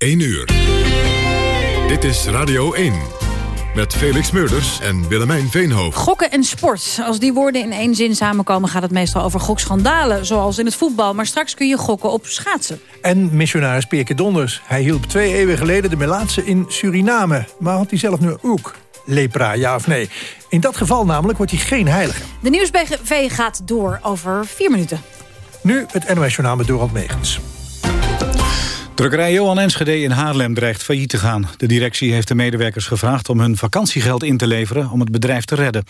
1 uur. Dit is Radio 1. Met Felix Meurders en Willemijn Veenhoofd. Gokken en sport. Als die woorden in één zin samenkomen... gaat het meestal over gokschandalen, zoals in het voetbal. Maar straks kun je gokken op schaatsen. En missionaris Peerke Donders. Hij hielp twee eeuwen geleden de Melaatse in Suriname. Maar had hij zelf nu ook lepra, ja of nee? In dat geval namelijk wordt hij geen heilige. De Nieuwsbv gaat door over vier minuten. Nu het NOS Journaal met Dorald Megens. Drukkerij Johan Enschede in Haarlem dreigt failliet te gaan. De directie heeft de medewerkers gevraagd om hun vakantiegeld in te leveren... om het bedrijf te redden.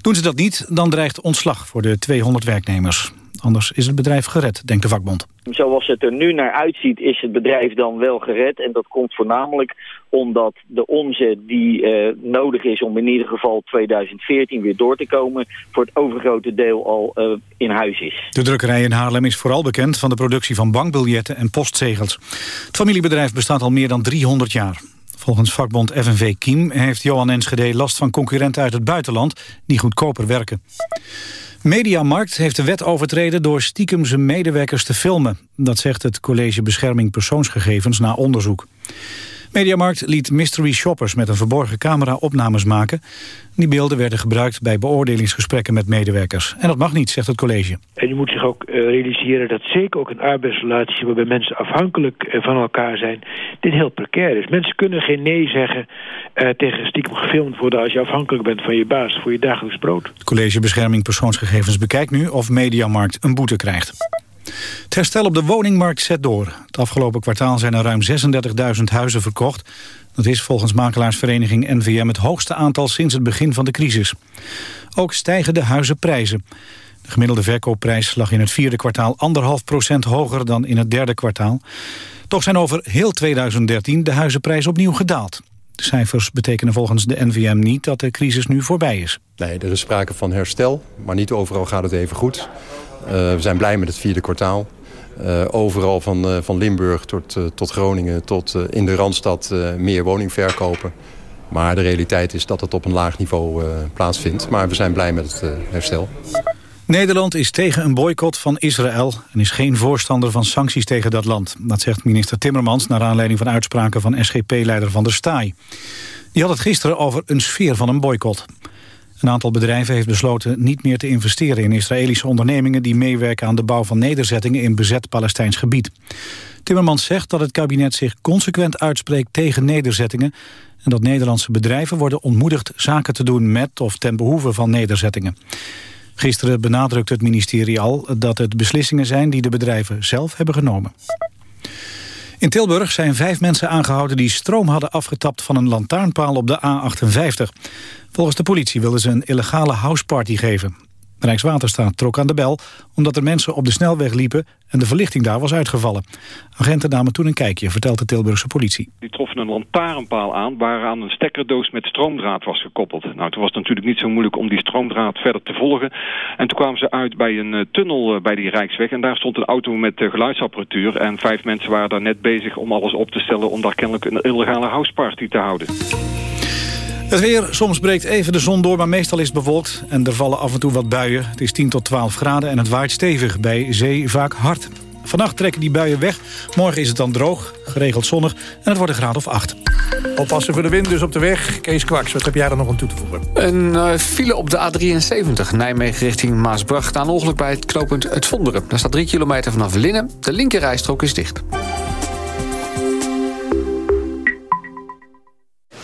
Doen ze dat niet, dan dreigt ontslag voor de 200 werknemers. Anders is het bedrijf gered, denkt de vakbond. Zoals het er nu naar uitziet is het bedrijf dan wel gered. En dat komt voornamelijk omdat de omzet die uh, nodig is om in ieder geval 2014 weer door te komen... voor het overgrote deel al uh, in huis is. De drukkerij in Haarlem is vooral bekend van de productie van bankbiljetten en postzegels. Het familiebedrijf bestaat al meer dan 300 jaar. Volgens vakbond FNV Kiem heeft Johan Enschede last van concurrenten uit het buitenland... die goedkoper werken. Mediamarkt heeft de wet overtreden door stiekem zijn medewerkers te filmen. Dat zegt het College Bescherming Persoonsgegevens na onderzoek. Mediamarkt liet mystery shoppers met een verborgen camera opnames maken. Die beelden werden gebruikt bij beoordelingsgesprekken met medewerkers. En dat mag niet, zegt het college. En je moet zich ook uh, realiseren dat zeker ook een arbeidsrelatie... waarbij mensen afhankelijk uh, van elkaar zijn, dit heel precair is. Mensen kunnen geen nee zeggen uh, tegen stiekem gefilmd worden... als je afhankelijk bent van je baas voor je dagelijks brood. Het college Bescherming Persoonsgegevens bekijkt nu of Mediamarkt een boete krijgt. Het herstel op de woningmarkt zet door. Het afgelopen kwartaal zijn er ruim 36.000 huizen verkocht. Dat is volgens makelaarsvereniging NVM het hoogste aantal sinds het begin van de crisis. Ook stijgen de huizenprijzen. De gemiddelde verkoopprijs lag in het vierde kwartaal anderhalf procent hoger dan in het derde kwartaal. Toch zijn over heel 2013 de huizenprijzen opnieuw gedaald. De cijfers betekenen volgens de NVM niet dat de crisis nu voorbij is. Nee, er is sprake van herstel, maar niet overal gaat het even goed. Uh, we zijn blij met het vierde kwartaal. Uh, overal van, uh, van Limburg tot, tot Groningen tot in de Randstad meer woningverkopen. Maar de realiteit is dat het op een laag niveau plaatsvindt. Maar we zijn blij met het herstel. Nederland is tegen een boycott van Israël... en is geen voorstander van sancties tegen dat land. Dat zegt minister Timmermans naar aanleiding van uitspraken van SGP-leider Van der Staaij. Die had het gisteren over een sfeer van een boycott. Een aantal bedrijven heeft besloten niet meer te investeren in Israëlische ondernemingen die meewerken aan de bouw van nederzettingen in bezet Palestijns gebied. Timmermans zegt dat het kabinet zich consequent uitspreekt tegen nederzettingen en dat Nederlandse bedrijven worden ontmoedigd zaken te doen met of ten behoeve van nederzettingen. Gisteren benadrukte het ministerie al dat het beslissingen zijn die de bedrijven zelf hebben genomen. In Tilburg zijn vijf mensen aangehouden die stroom hadden afgetapt van een lantaarnpaal op de A58. Volgens de politie wilden ze een illegale houseparty geven. Rijkswaterstaat trok aan de bel omdat er mensen op de snelweg liepen en de verlichting daar was uitgevallen. Agenten namen toen een kijkje, vertelt de Tilburgse politie. Die troffen een lantaarnpaal aan waaraan een stekkerdoos met stroomdraad was gekoppeld. Nou, toen was het natuurlijk niet zo moeilijk om die stroomdraad verder te volgen. En toen kwamen ze uit bij een uh, tunnel uh, bij die Rijksweg en daar stond een auto met uh, geluidsapparatuur. En vijf mensen waren daar net bezig om alles op te stellen om daar kennelijk een illegale houseparty te houden. Het weer, soms breekt even de zon door, maar meestal is het bewolkt. En er vallen af en toe wat buien. Het is 10 tot 12 graden en het waait stevig. Bij zee vaak hard. Vannacht trekken die buien weg. Morgen is het dan droog, geregeld zonnig en het wordt een graad of 8. Oppassen voor de wind dus op de weg. Kees Kwaks, wat heb jij er nog aan toe te voegen? Een uh, file op de A73, Nijmegen richting Maasbracht. Aan ongeluk bij het knooppunt Het Vonderen. Daar staat 3 kilometer vanaf Linnen. De linkerrijstrook is dicht.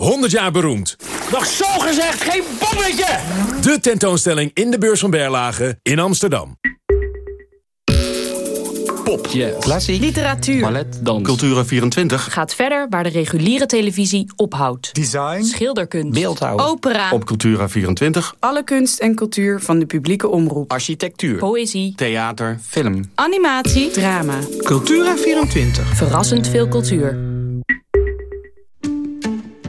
100 jaar beroemd. Nog zo gezegd geen bommetje! De tentoonstelling in de beurs van Berlage in Amsterdam. Pop, klassiek, literatuur, ballet, dans, Cultura24 gaat verder waar de reguliere televisie ophoudt. Design, schilderkunst, beeldhouw, opera. Op Cultura24 alle kunst en cultuur van de publieke omroep. Architectuur, poëzie, theater, film, animatie, drama. Cultura24. Verrassend veel cultuur.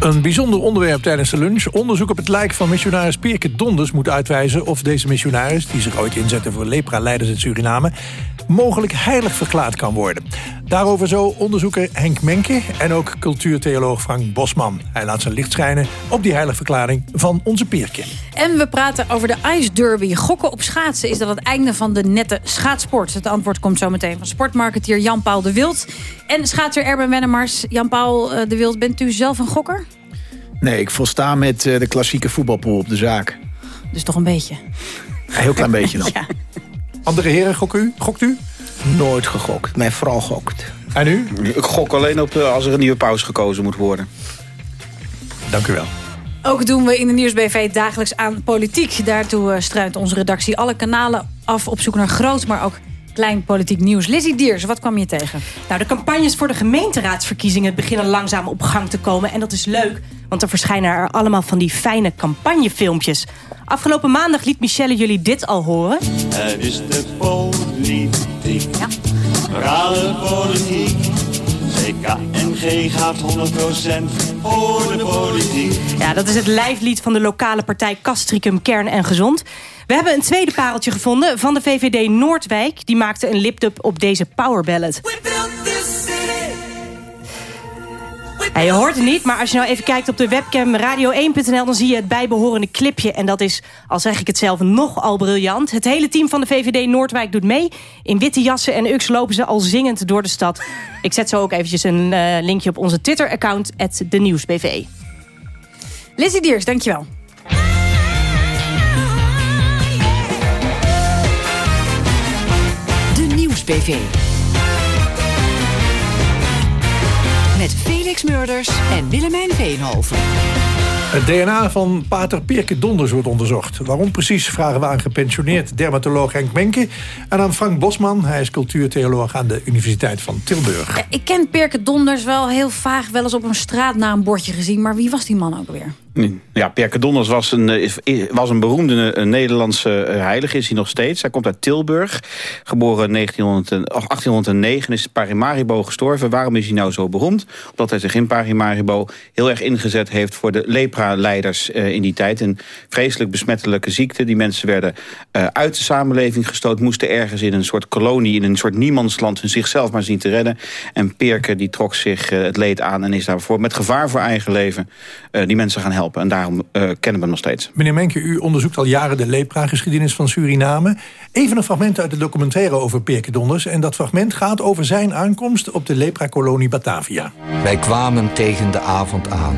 Een bijzonder onderwerp tijdens de lunch. Onderzoek op het lijk van missionaris Pierke Donders moet uitwijzen... of deze missionaris, die zich ooit inzette voor lepra-leiders in Suriname... mogelijk heilig verklaard kan worden. Daarover zo onderzoeker Henk Menke en ook cultuurtheoloog Frank Bosman. Hij laat zijn licht schijnen op die heiligverklaring van onze Pierke. En we praten over de Ice Derby. Gokken op schaatsen, is dat het einde van de nette schaatsport? Het antwoord komt zo meteen van sportmarketeer Jan-Paul de Wild. En schaatser Erben Wennemars. Jan-Paul eh, de Wild, bent u zelf een gokker? Nee, ik volsta met eh, de klassieke voetbalpool op de zaak. Dus toch een beetje? Een heel klein beetje dan. Ja. Andere heren, gok u? gokt u? Nooit gegokt. Mijn vrouw gokt. En u? Ik gok alleen op de, als er een nieuwe pauze gekozen moet worden. Dank u wel. Ook doen we in de Nieuwsbv dagelijks aan politiek. Daartoe eh, struint onze redactie alle kanalen af op zoek naar groot, maar ook klein politiek nieuws. Lizzie Diers, wat kwam je tegen? Nou, de campagnes voor de gemeenteraadsverkiezingen beginnen langzaam op gang te komen. En dat is leuk, want er verschijnen er allemaal van die fijne campagnefilmpjes. Afgelopen maandag liet Michelle jullie dit al horen. Het is de politiek. Ja. Rare politiek. CKNG gaat 100% voor de politiek. Ja, dat is het lijflied van de lokale partij Castricum Kern en Gezond. We hebben een tweede pareltje gevonden van de VVD Noordwijk. Die maakte een lipdub op deze power ballad. Je hoort het niet, maar als je nou even kijkt op de webcam radio1.nl... dan zie je het bijbehorende clipje. En dat is, al zeg ik het zelf, nogal briljant. Het hele team van de VVD Noordwijk doet mee. In witte jassen en ux lopen ze al zingend door de stad. Ik zet zo ook eventjes een uh, linkje op onze Twitter-account... de Nieuwsbv. Lizzie Diers, dankjewel. Met Felix Murders en Willemijn Veenhoven. Het DNA van pater Pierke Donders wordt onderzocht. Waarom precies vragen we aan gepensioneerd dermatoloog Henk Menke... en aan Frank Bosman, hij is cultuurtheoloog aan de Universiteit van Tilburg. Ik ken Pierke Donders wel heel vaag, wel eens op een straatnaambordje gezien... maar wie was die man ook weer? Ja, Pierre Donders was een, eh, was een beroemde eh, Nederlandse eh, heilige, is hij nog steeds. Hij komt uit Tilburg, geboren 1900, 1809, is Parimaribo gestorven. Waarom is hij nou zo beroemd? Omdat hij zich in Parimaribo heel erg ingezet heeft voor de lepra-leiders in die tijd. Een vreselijk besmettelijke ziekte. Die mensen werden uit de samenleving gestoot, moesten ergens in een soort kolonie, in een soort niemandsland, hun zichzelf maar zien te redden. En Perke die trok zich het leed aan en is daarvoor met gevaar voor eigen leven die mensen gaan helpen. En daarom uh, kennen we hem nog steeds. Meneer Menke, u onderzoekt al jaren de lepra-geschiedenis van Suriname. Even een fragment uit de documentaire over Perke Donders. En dat fragment gaat over zijn aankomst op de lepra-kolonie Batavia. Wij kwamen tegen de avond aan.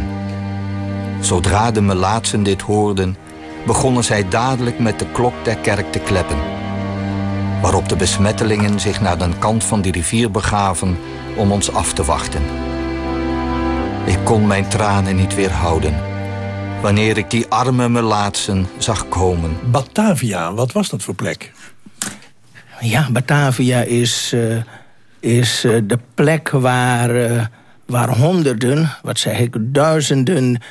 Zodra de melaatsen dit hoorden... begonnen zij dadelijk met de klok der kerk te kleppen. Waarop de besmettelingen zich naar de kant van die rivier begaven... om ons af te wachten. Ik kon mijn tranen niet weerhouden wanneer ik die arme melaatsen zag komen. Batavia, wat was dat voor plek? Ja, Batavia is, uh, is uh, de plek waar, uh, waar honderden, wat zeg ik, duizenden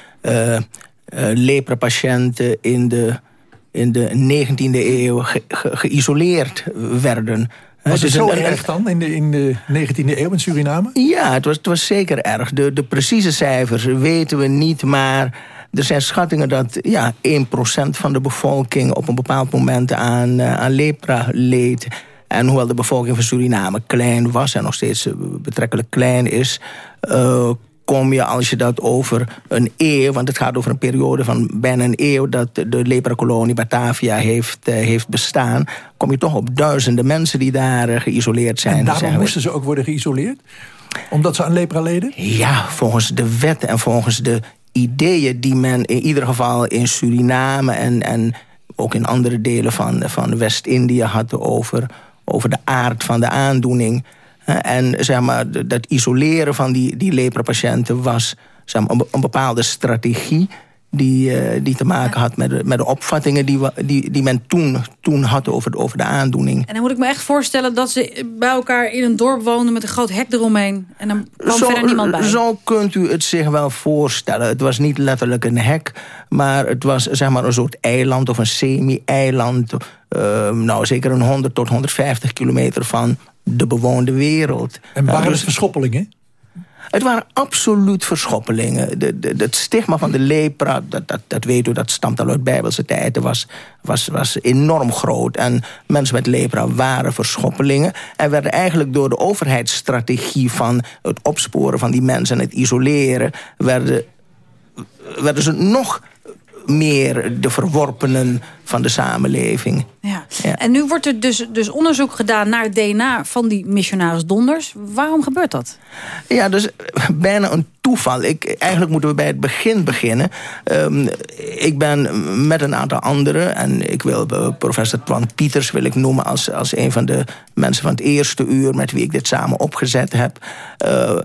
leprapatiënten in de, in de 19e eeuw ge ge geïsoleerd werden. Was het zo erg dan in de, in de 19e eeuw in Suriname? Ja, het was, het was zeker erg. De, de precieze cijfers weten we niet, maar er zijn schattingen dat ja, 1% van de bevolking op een bepaald moment aan, uh, aan lepra leed. En hoewel de bevolking van Suriname klein was en nog steeds uh, betrekkelijk klein is... Uh, kom je als je dat over een eeuw... want het gaat over een periode van bijna een eeuw... dat de lepra-kolonie Batavia heeft, heeft bestaan... kom je toch op duizenden mensen die daar geïsoleerd zijn. En daarom moesten ze ook worden geïsoleerd? Omdat ze aan lepra leden? Ja, volgens de wet en volgens de ideeën die men in ieder geval in Suriname... en, en ook in andere delen van, van West-Indië had over, over de aard van de aandoening... En zeg maar, dat isoleren van die, die lepra-patiënten was zeg maar, een bepaalde strategie die, eh, die te maken had met de, met de opvattingen die, die, die men toen, toen had over, de- over de aandoening. En dan moet ik me echt voorstellen dat ze bij elkaar in een dorp woonden... met een groot hek eromheen. En dan kwam verder niemand bij. Zo kunt u het zich wel voorstellen. Het was niet letterlijk een hek, maar het was zeg maar, een soort eiland of een semi-eiland. eh, nou, zeker een 100 tot 150 kilometer van de bewoonde wereld. En waren het dus- verschoppelingen? Het waren absoluut verschoppelingen. De, de, het stigma van de lepra, dat, dat, dat weet u, dat stamt al uit bijbelse tijden, was, was, was enorm groot. En mensen met lepra waren verschoppelingen. En werden eigenlijk door de overheidsstrategie van het opsporen van die mensen en het isoleren, werden, werden ze nog meer de verworpenen van de samenleving. Ja. En nu wordt er dus, dus onderzoek gedaan naar het DNA van die missionaris Donders. Waarom gebeurt dat? Ja, dus bijna een toeval. Ik, eigenlijk moeten we bij het begin beginnen. Ehm, ik ben met een aantal anderen... en ik wil eh, professor Twan Pieters wil ik noemen... Als, als een van de mensen van het eerste uur... met wie ik dit samen opgezet heb... Eh,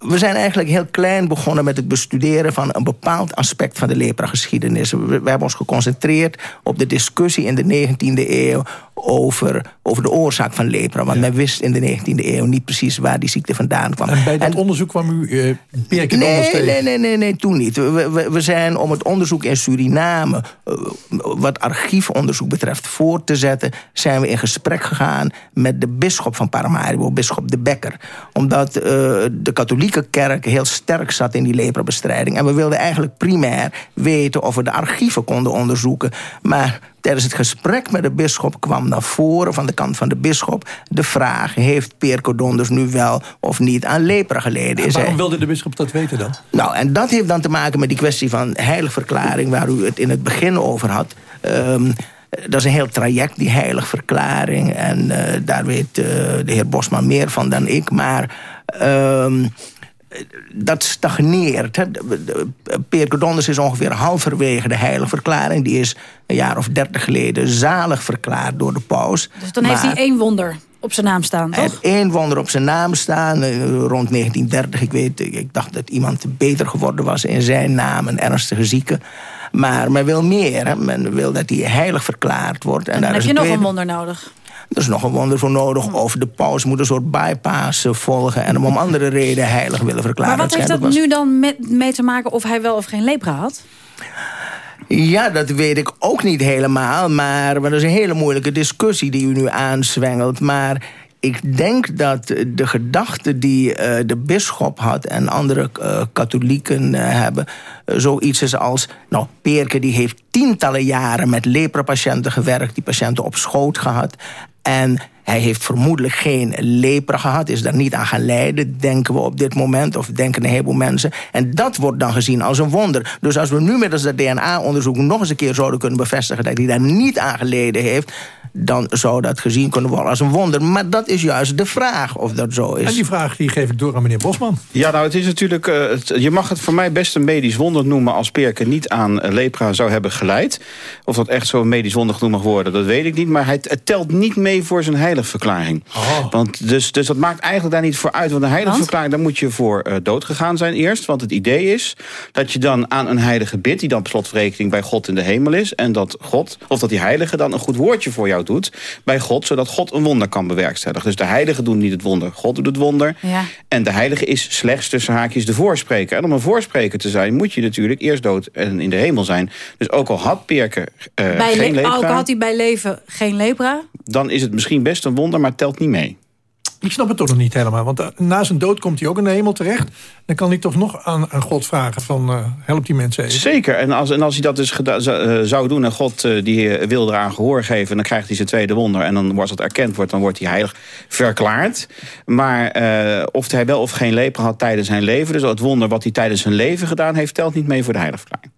we zijn eigenlijk heel klein begonnen met het bestuderen van een bepaald aspect van de lepra-geschiedenis. We, we hebben ons geconcentreerd op de discussie in de 19e eeuw over, over de oorzaak van lepra. Want men wist in de 19e eeuw niet precies waar die ziekte vandaan kwam. En bij dat onderzoek kwam u uh, Pierre nee, tegen? nee, nee, nee, nee, toen niet. We, we, we zijn om het onderzoek in Suriname, uh, wat archiefonderzoek betreft, voor te zetten, zijn we in gesprek gegaan met de bisschop van Paramaribo, bisschop De Bekker. Omdat uh, de katholieke kerk heel sterk zat in die leprabestrijding. En we wilden eigenlijk primair weten of we de archieven konden onderzoeken. Maar tijdens het gesprek met de bisschop kwam naar voren van de kant van de bisschop de vraag: heeft Peer Codonders nu wel of niet aan lepra geleden? En waarom wilde de bisschop dat weten dan? Nou, en dat heeft dan te maken met die kwestie van heiligverklaring, waar u het in het begin over had. Um, dat is een heel traject, die heiligverklaring. En uh, daar weet uh, de heer Bosman meer van dan ik. Maar. Um, dat stagneert. Hè. Peer Codonders is ongeveer halverwege de heiligverklaring. Die is een jaar of dertig geleden zalig verklaard door de paus. Dus dan maar, heeft hij één wonder op zijn naam staan, toch? één wonder op zijn naam staan. Uh, rond 1930, ik weet, ik dacht dat iemand beter geworden was in zijn naam. Een ernstige zieke. Maar men wil meer. Hè. Men wil dat hij heilig verklaard wordt. En, en dan heb je nog een wonder nodig. Er is nog een wonder voor nodig. Of de paus moet een soort bypass volgen... en hem om andere reden heilig willen verklaren. Maar wat heeft dat was... nu dan met, mee te maken... of hij wel of geen lepra had? Ja, dat weet ik ook niet helemaal. Maar, maar dat is een hele moeilijke discussie die u nu aanzwengelt. Maar ik denk dat de gedachte die uh, de bisschop had... en andere uh, katholieken uh, hebben... zoiets is als... nou, Peerke die heeft tientallen jaren met lepra-patiënten gewerkt... die patiënten op schoot gehad... En hij heeft vermoedelijk geen lepra gehad, is daar niet aan gaan lijden, denken we op dit moment, of denken een heleboel mensen. En dat wordt dan gezien als een wonder. Dus als we nu middels dat DNA-onderzoek nog eens een keer zouden kunnen bevestigen dat hij daar niet aan geleden heeft, dan zou dat gezien kunnen worden als een wonder. Maar dat is juist de vraag of dat zo is. En die vraag die geef ik door aan meneer Bosman. Ja, nou, het is natuurlijk... Uh, het, je mag het voor mij best een medisch wonder noemen... als Perke niet aan uh, lepra zou hebben geleid. Of dat echt zo'n medisch wonder genoemd mag worden, dat weet ik niet. Maar hij, het telt niet mee voor zijn heiligverklaring. Oh. Want dus, dus dat maakt eigenlijk daar niet voor uit. Want een heiligverklaring, daar moet je voor uh, dood gegaan zijn eerst. Want het idee is dat je dan aan een heilige bidt... die dan per slotverrekening bij God in de hemel is... en dat God, of dat die heilige dan een goed woordje voor jou doet bij God, zodat God een wonder kan bewerkstelligen. Dus de heiligen doen niet het wonder, God doet het wonder. Ja. En de heilige is slechts tussen haakjes de voorspreker. En om een voorspreker te zijn, moet je natuurlijk eerst dood en in de hemel zijn. Dus ook al had Perke uh, bij geen lepra... Ook al had hij bij leven geen lepra... dan is het misschien best een wonder, maar telt niet mee. Ik snap het toch nog niet helemaal. Want uh, na zijn dood komt hij ook in de hemel terecht. Dan kan hij toch nog aan, aan God vragen van uh, help die mensen even. Zeker. En als, en als hij dat dus uh, zou doen en God die wil eraan gehoor geven... dan krijgt hij zijn tweede wonder. En dan wordt het erkend wordt, dan wordt hij heilig verklaard. Maar of hij wel of geen lepra had tijdens zijn leven... dus het wonder wat hij tijdens zijn leven gedaan heeft... telt niet mee voor de heiligverklaring.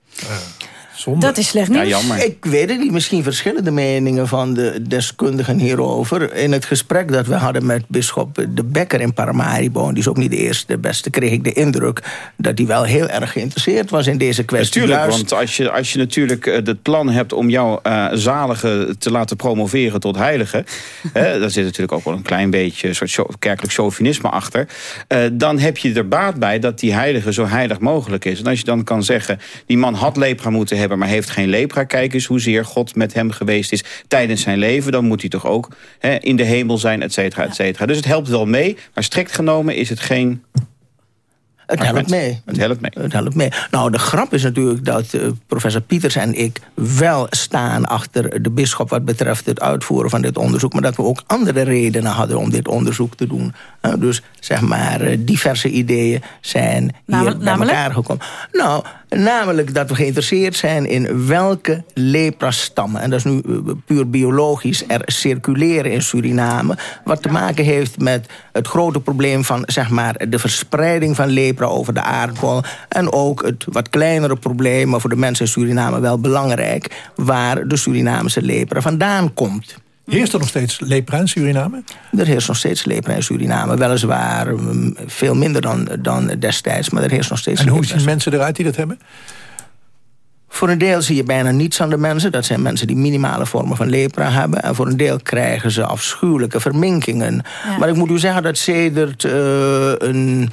Zonde. Dat is slecht nieuws. Ja, jammer. Ik weet het niet, misschien verschillende meningen van de deskundigen hierover. In het gesprek dat we hadden met bisschop De Bekker in Paramaribo... die is ook niet de eerste, de beste, kreeg ik de indruk... dat hij wel heel erg geïnteresseerd was in deze kwestie. Natuurlijk, Juist- want als je, als je natuurlijk eh, het plan hebt om jouw eh, zalige te laten promoveren tot heilige... hè, daar zit natuurlijk ook wel een klein beetje een soort kerkelijk chauvinisme achter... eh, dan heb je er baat bij dat die heilige zo heilig mogelijk is. En als je dan kan zeggen, die man had lepra moeten hebben... maar heeft geen lepra, kijk eens hoezeer God met hem geweest is tijdens zijn leven... dan moet hij toch ook hè, in de hemel zijn, et cetera, et cetera. Dus het helpt wel mee, maar strikt genomen is het geen... Het helpt mee. Het helpt mee. Het helpt mee. Nou, de grap is natuurlijk dat eh, professor Pieters en ik wel staan achter de bisschop wat betreft het uitvoeren van dit onderzoek, maar dat we ook andere redenen hadden om dit onderzoek te doen. Dus zeg maar, eh, diverse ideeën zijn hier Namelijk- bij namelijk? elkaar gekomen. Nou, namelijk dat we geïnteresseerd zijn in welke lepra-stammen, en dat is nu eh, puur biologisch, er circuleren in Suriname, wat te maken heeft met het grote probleem van zeg maar, de verspreiding van lepra over de aardbol. En ook het wat kleinere probleem, maar voor de mensen in Suriname wel belangrijk, waar de Surinamese lepra vandaan komt. Heerst er nog steeds lepra in Suriname? Er heerst nog steeds lepra in Suriname. Weliswaar mm, veel minder dan, dan destijds, maar er heerst nog steeds En hoe zien mensen eruit die dat hebben? Voor een deel zie je bijna niets aan de mensen. Dat zijn mensen die minimale vormen van lepra hebben. En voor een deel krijgen ze afschuwelijke verminkingen. Maar ik moet u zeggen dat sedert eh, een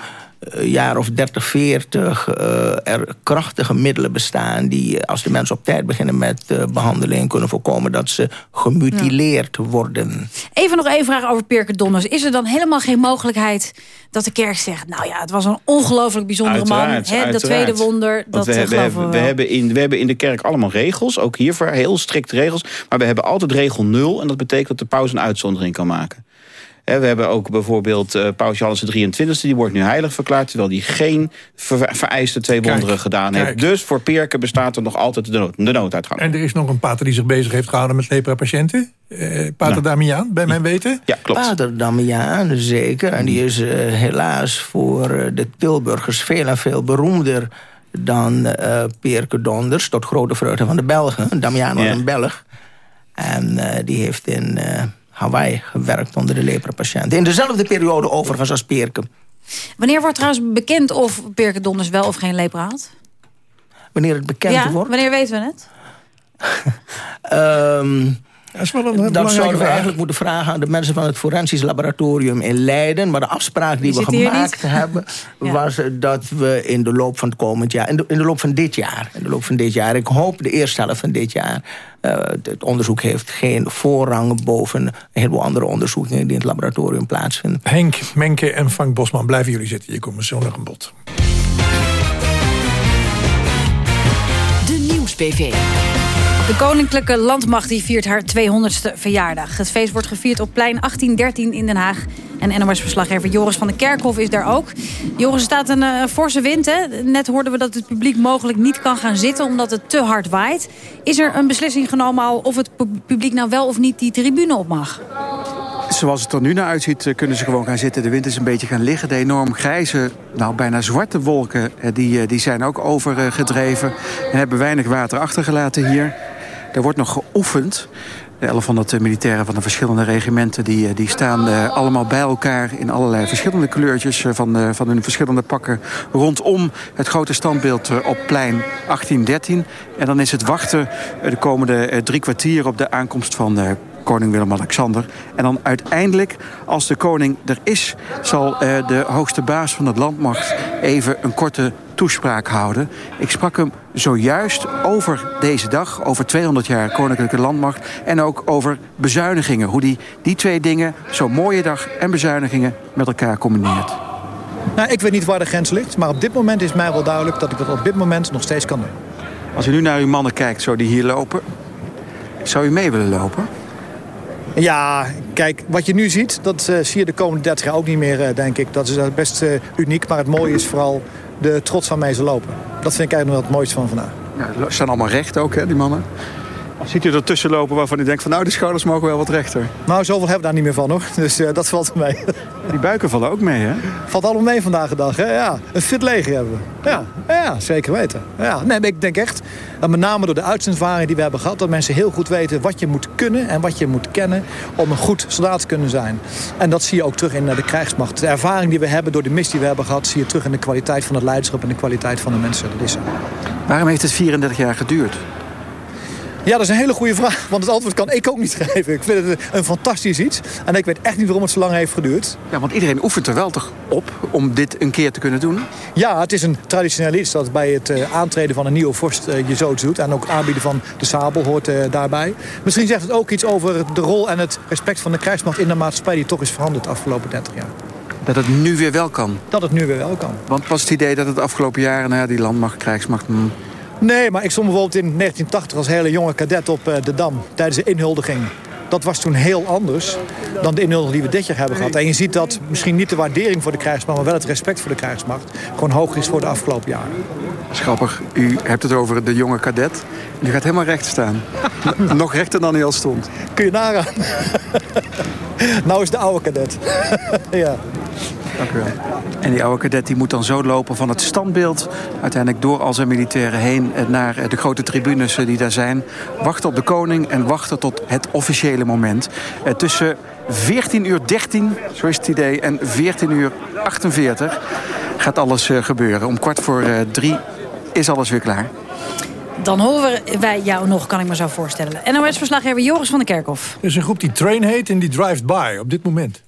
jaar of 30, 40 eh, er krachtige middelen bestaan... die als de mensen op tijd beginnen met eh, behandeling... kunnen voorkomen dat ze gemutileerd worden. Even nog één vraag over Pirke Donners. Is er dan helemaal geen mogelijkheid dat de kerk zegt... nou ja, het was een ongelooflijk bijzondere man. Uiteraard, Hè, dat tweede wonder, Want dat we, eh, hebben, we, hebben, we hebben in, we hebben in de kerk allemaal regels. Ook hiervoor heel strikt regels. Maar we hebben altijd regel nul. En dat betekent dat de paus een uitzondering kan maken. We hebben ook bijvoorbeeld eh, paus Johannes de 23e. Die wordt nu heilig verklaard. Terwijl die geen ver- vereiste twee Kijk, wonderen gedaan kijk. heeft. Dus voor Perken bestaat er nog altijd de, nood, de nooduitgang. En er is nog een pater die zich bezig heeft gehouden met lepra-patiënten. Eh, pater Ja. Damiaan, bij mijn weten. Ja, klopt. Pater Damiaan, zeker. En die is eh, helaas voor de Tilburgers veel en veel beroemder dan eh Peerke Donders. Tot grote vreugde van de Belgen. Damiaan was Ja. een Belg. En eh, die heeft in eh, Hawaii gewerkt onder de lepra-patiënten. In dezelfde periode overigens als Peerke. Wanneer wordt trouwens bekend of Pirke Donners wel of geen lepra had? Wanneer het bekend Ja, wordt. wanneer weten we het? Ehm, Dat is wel een dat belangrijke zouden we vraag. eigenlijk moeten vragen aan de mensen van het Forensisch Laboratorium in Leiden. Maar de afspraak die, Die we gemaakt hebben, was dat we in de loop van het komend jaar, in de, in de loop van dit jaar, in de loop van dit jaar, ik hoop de eerste helft van dit jaar, eh, het onderzoek heeft geen voorrang boven een heleboel andere onderzoeken die in het laboratorium plaatsvinden. Henk, Menke en Frank Bosman, blijven jullie zitten. Je komt zo nog een bod. De Nieuws-PV. De Koninklijke Landmacht die viert haar 200ste verjaardag. Het feest wordt gevierd op plein 1813 in Den Haag. En NOS-verslaggever Joris van den Kerkhof is daar ook. Joris, staat een eh, forse wind. Hè? Net hoorden we dat het publiek mogelijk niet kan gaan zitten... omdat het te hard waait. Is er een beslissing genomen al of het pu- publiek nou wel of niet die tribune op mag? Zoals het er nu naar uitziet, eh, kunnen ze gewoon gaan zitten. De wind is een beetje gaan liggen. De enorm grijze, nou bijna zwarte wolken, eh, die, die zijn ook overgedreven. En hebben weinig water achtergelaten hier. Er wordt nog geoefend. De 1100 militairen van de verschillende regimenten... die, eh, die staan eh, allemaal bij elkaar in allerlei verschillende kleurtjes... eh, van, eh, van hun verschillende pakken rondom het grote standbeeld eh, op plein 1813. En dan is het wachten eh, de komende eh, drie kwartier op de aankomst van... koning Willem-Alexander. En dan uiteindelijk, als de koning er is... zal eh, de hoogste baas van het landmacht even een korte toespraak houden. Ik sprak hem zojuist over deze dag, over 200 jaar Koninklijke Landmacht... en ook over bezuinigingen. Hoe die, die twee dingen, zo'n mooie dag en bezuinigingen, met elkaar combineert. Nou, ik weet niet waar de grens ligt, maar op dit moment is mij wel duidelijk... dat ik dat op dit moment nog steeds kan doen. Als u nu naar uw mannen kijkt, zo die hier lopen... zou u mee willen lopen? Ja, kijk, wat je nu ziet, dat eh, zie je de komende 30 jaar ook niet meer, eh, denk ik. Dat is eh, best uniek, maar het mooie is vooral de trots waarmee ze lopen. Dat vind ik eigenlijk nog wel het mooiste van vandaag. Ja, ze staan allemaal recht ook, hè, die mannen. Ziet u ertussen lopen waarvan u denkt van nou, de schouders mogen wel wat rechter. Nou, zoveel hebben we daar niet meer van hoor. Dus eh, dat valt mee. Die buiken vallen ook mee, hè? Valt allemaal mee vandaag de dag, hè? Ja, een fit leger hebben we. Ja, ja zeker weten. Ja, nee, maar ik denk echt, dat met name door de uitzendvaring die we hebben gehad... dat mensen heel goed weten wat je moet kunnen en wat je moet kennen... om een goed soldaat te kunnen zijn. En dat zie je ook terug in eh, de krijgsmacht. De ervaring die we hebben door de missie die we hebben gehad... zie je terug in de kwaliteit van het leiderschap en de kwaliteit van de mensen. Dat is. Waarom heeft het 34 jaar geduurd? Ja, dat is een hele goede vraag. Want het antwoord kan ik ook niet geven. Ik vind het een fantastisch iets. En ik weet echt niet waarom het zo lang heeft geduurd. Ja, want iedereen oefent er wel toch op om dit een keer te kunnen doen? Ja, het is een traditioneel iets dat bij het uh, aantreden van een nieuwe vorst uh, je zoiets doet. En ook het aanbieden van de sabel hoort uh, daarbij. Misschien zegt het ook iets over de rol en het respect van de krijgsmacht in de maatschappij... die toch is veranderd de afgelopen 30 jaar. Dat het nu weer wel kan? Dat het nu weer wel kan. Want was het idee dat het afgelopen jaren... nou ja, die landmacht, krijgsmacht... Nee, maar ik stond bijvoorbeeld in 1980 als hele jonge kadet op de Dam tijdens de inhuldiging. Dat was toen heel anders dan de inhuldiging die we dit jaar hebben gehad. En je ziet dat misschien niet de waardering voor de krijgsmacht... maar wel het respect voor de krijgsmacht gewoon hoog is voor de afgelopen jaren. Schappig, u hebt het over de jonge kadet. U gaat helemaal recht staan. Nog rechter dan hij al stond. Kun je nagaan. nou is de oude kadet. ja. Dank u wel. En die oude kadet die moet dan zo lopen van het standbeeld... uiteindelijk door al zijn militairen heen naar de grote tribunes die daar zijn. Wachten op de koning en wachten tot het officiële moment. Tussen 14 uur 13, zo is het idee, en 14 uur 48 gaat alles gebeuren. Om kwart voor drie is alles weer klaar. Dan horen wij jou nog, kan ik me zo voorstellen. NOS-verslaggever Joris van der Kerkhof. Er is een groep die Train heet en die Drive By op dit moment.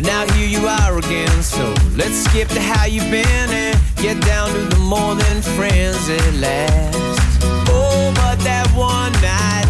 But now here you are again, so let's skip to how you've been and get down to the more than friends at last. Oh, but that one night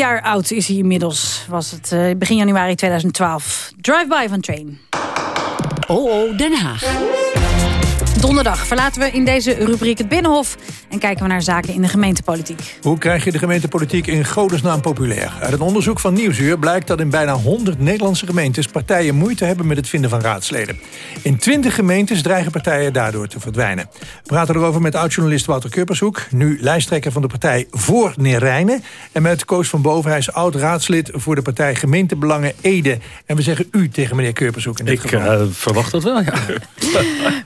jaar oud is hij inmiddels. Was het eh, begin januari 2012. Drive-by van Train. Oh, oh, Den Haag. Donderdag verlaten we in deze rubriek het Binnenhof... en kijken we naar zaken in de gemeentepolitiek. Hoe krijg je de gemeentepolitiek in godesnaam populair? Uit een onderzoek van Nieuwsuur blijkt dat in bijna 100 Nederlandse gemeentes... partijen moeite hebben met het vinden van raadsleden. In 20 gemeentes dreigen partijen daardoor te verdwijnen. We praten erover met oud-journalist Wouter Kuppershoek... nu lijsttrekker van de partij Voor Neerijnen... en met Koos van Boven, hij is oud-raadslid... voor de partij Gemeentebelangen Ede. En we zeggen u tegen meneer Kuppershoek in dit Ik geval. eh, verwacht dat wel, ja.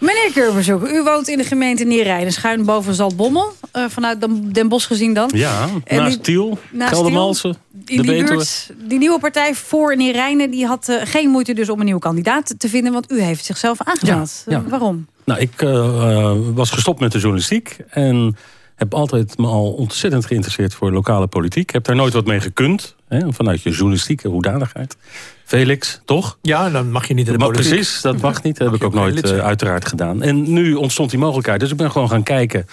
Meneer U woont in de gemeente Neerijnen... schuin boven Zaltbommel, eh, vanuit Den- Bosch gezien dan. Ja, En naast Tiel, naast Geldermalsen, de die buurt, die nieuwe partij voor Neerijnen... die had eh, geen moeite dus om een nieuwe kandidaat te vinden... want u heeft zichzelf aangemeld. Ja, ja. Eh, waarom? Nou, ik was gestopt met de journalistiek en heb altijd me al ontzettend geïnteresseerd voor lokale politiek. Heb daar nooit wat mee gekund, hè, vanuit je journalistieke hoedanigheid. Felix, toch? Ja, dan mag je niet in de Maar politiek. precies, dat mag niet. Dat heb ik ook nooit eh, uiteraard gedaan. En nu ontstond die mogelijkheid. Dus ik ben gewoon gaan kijken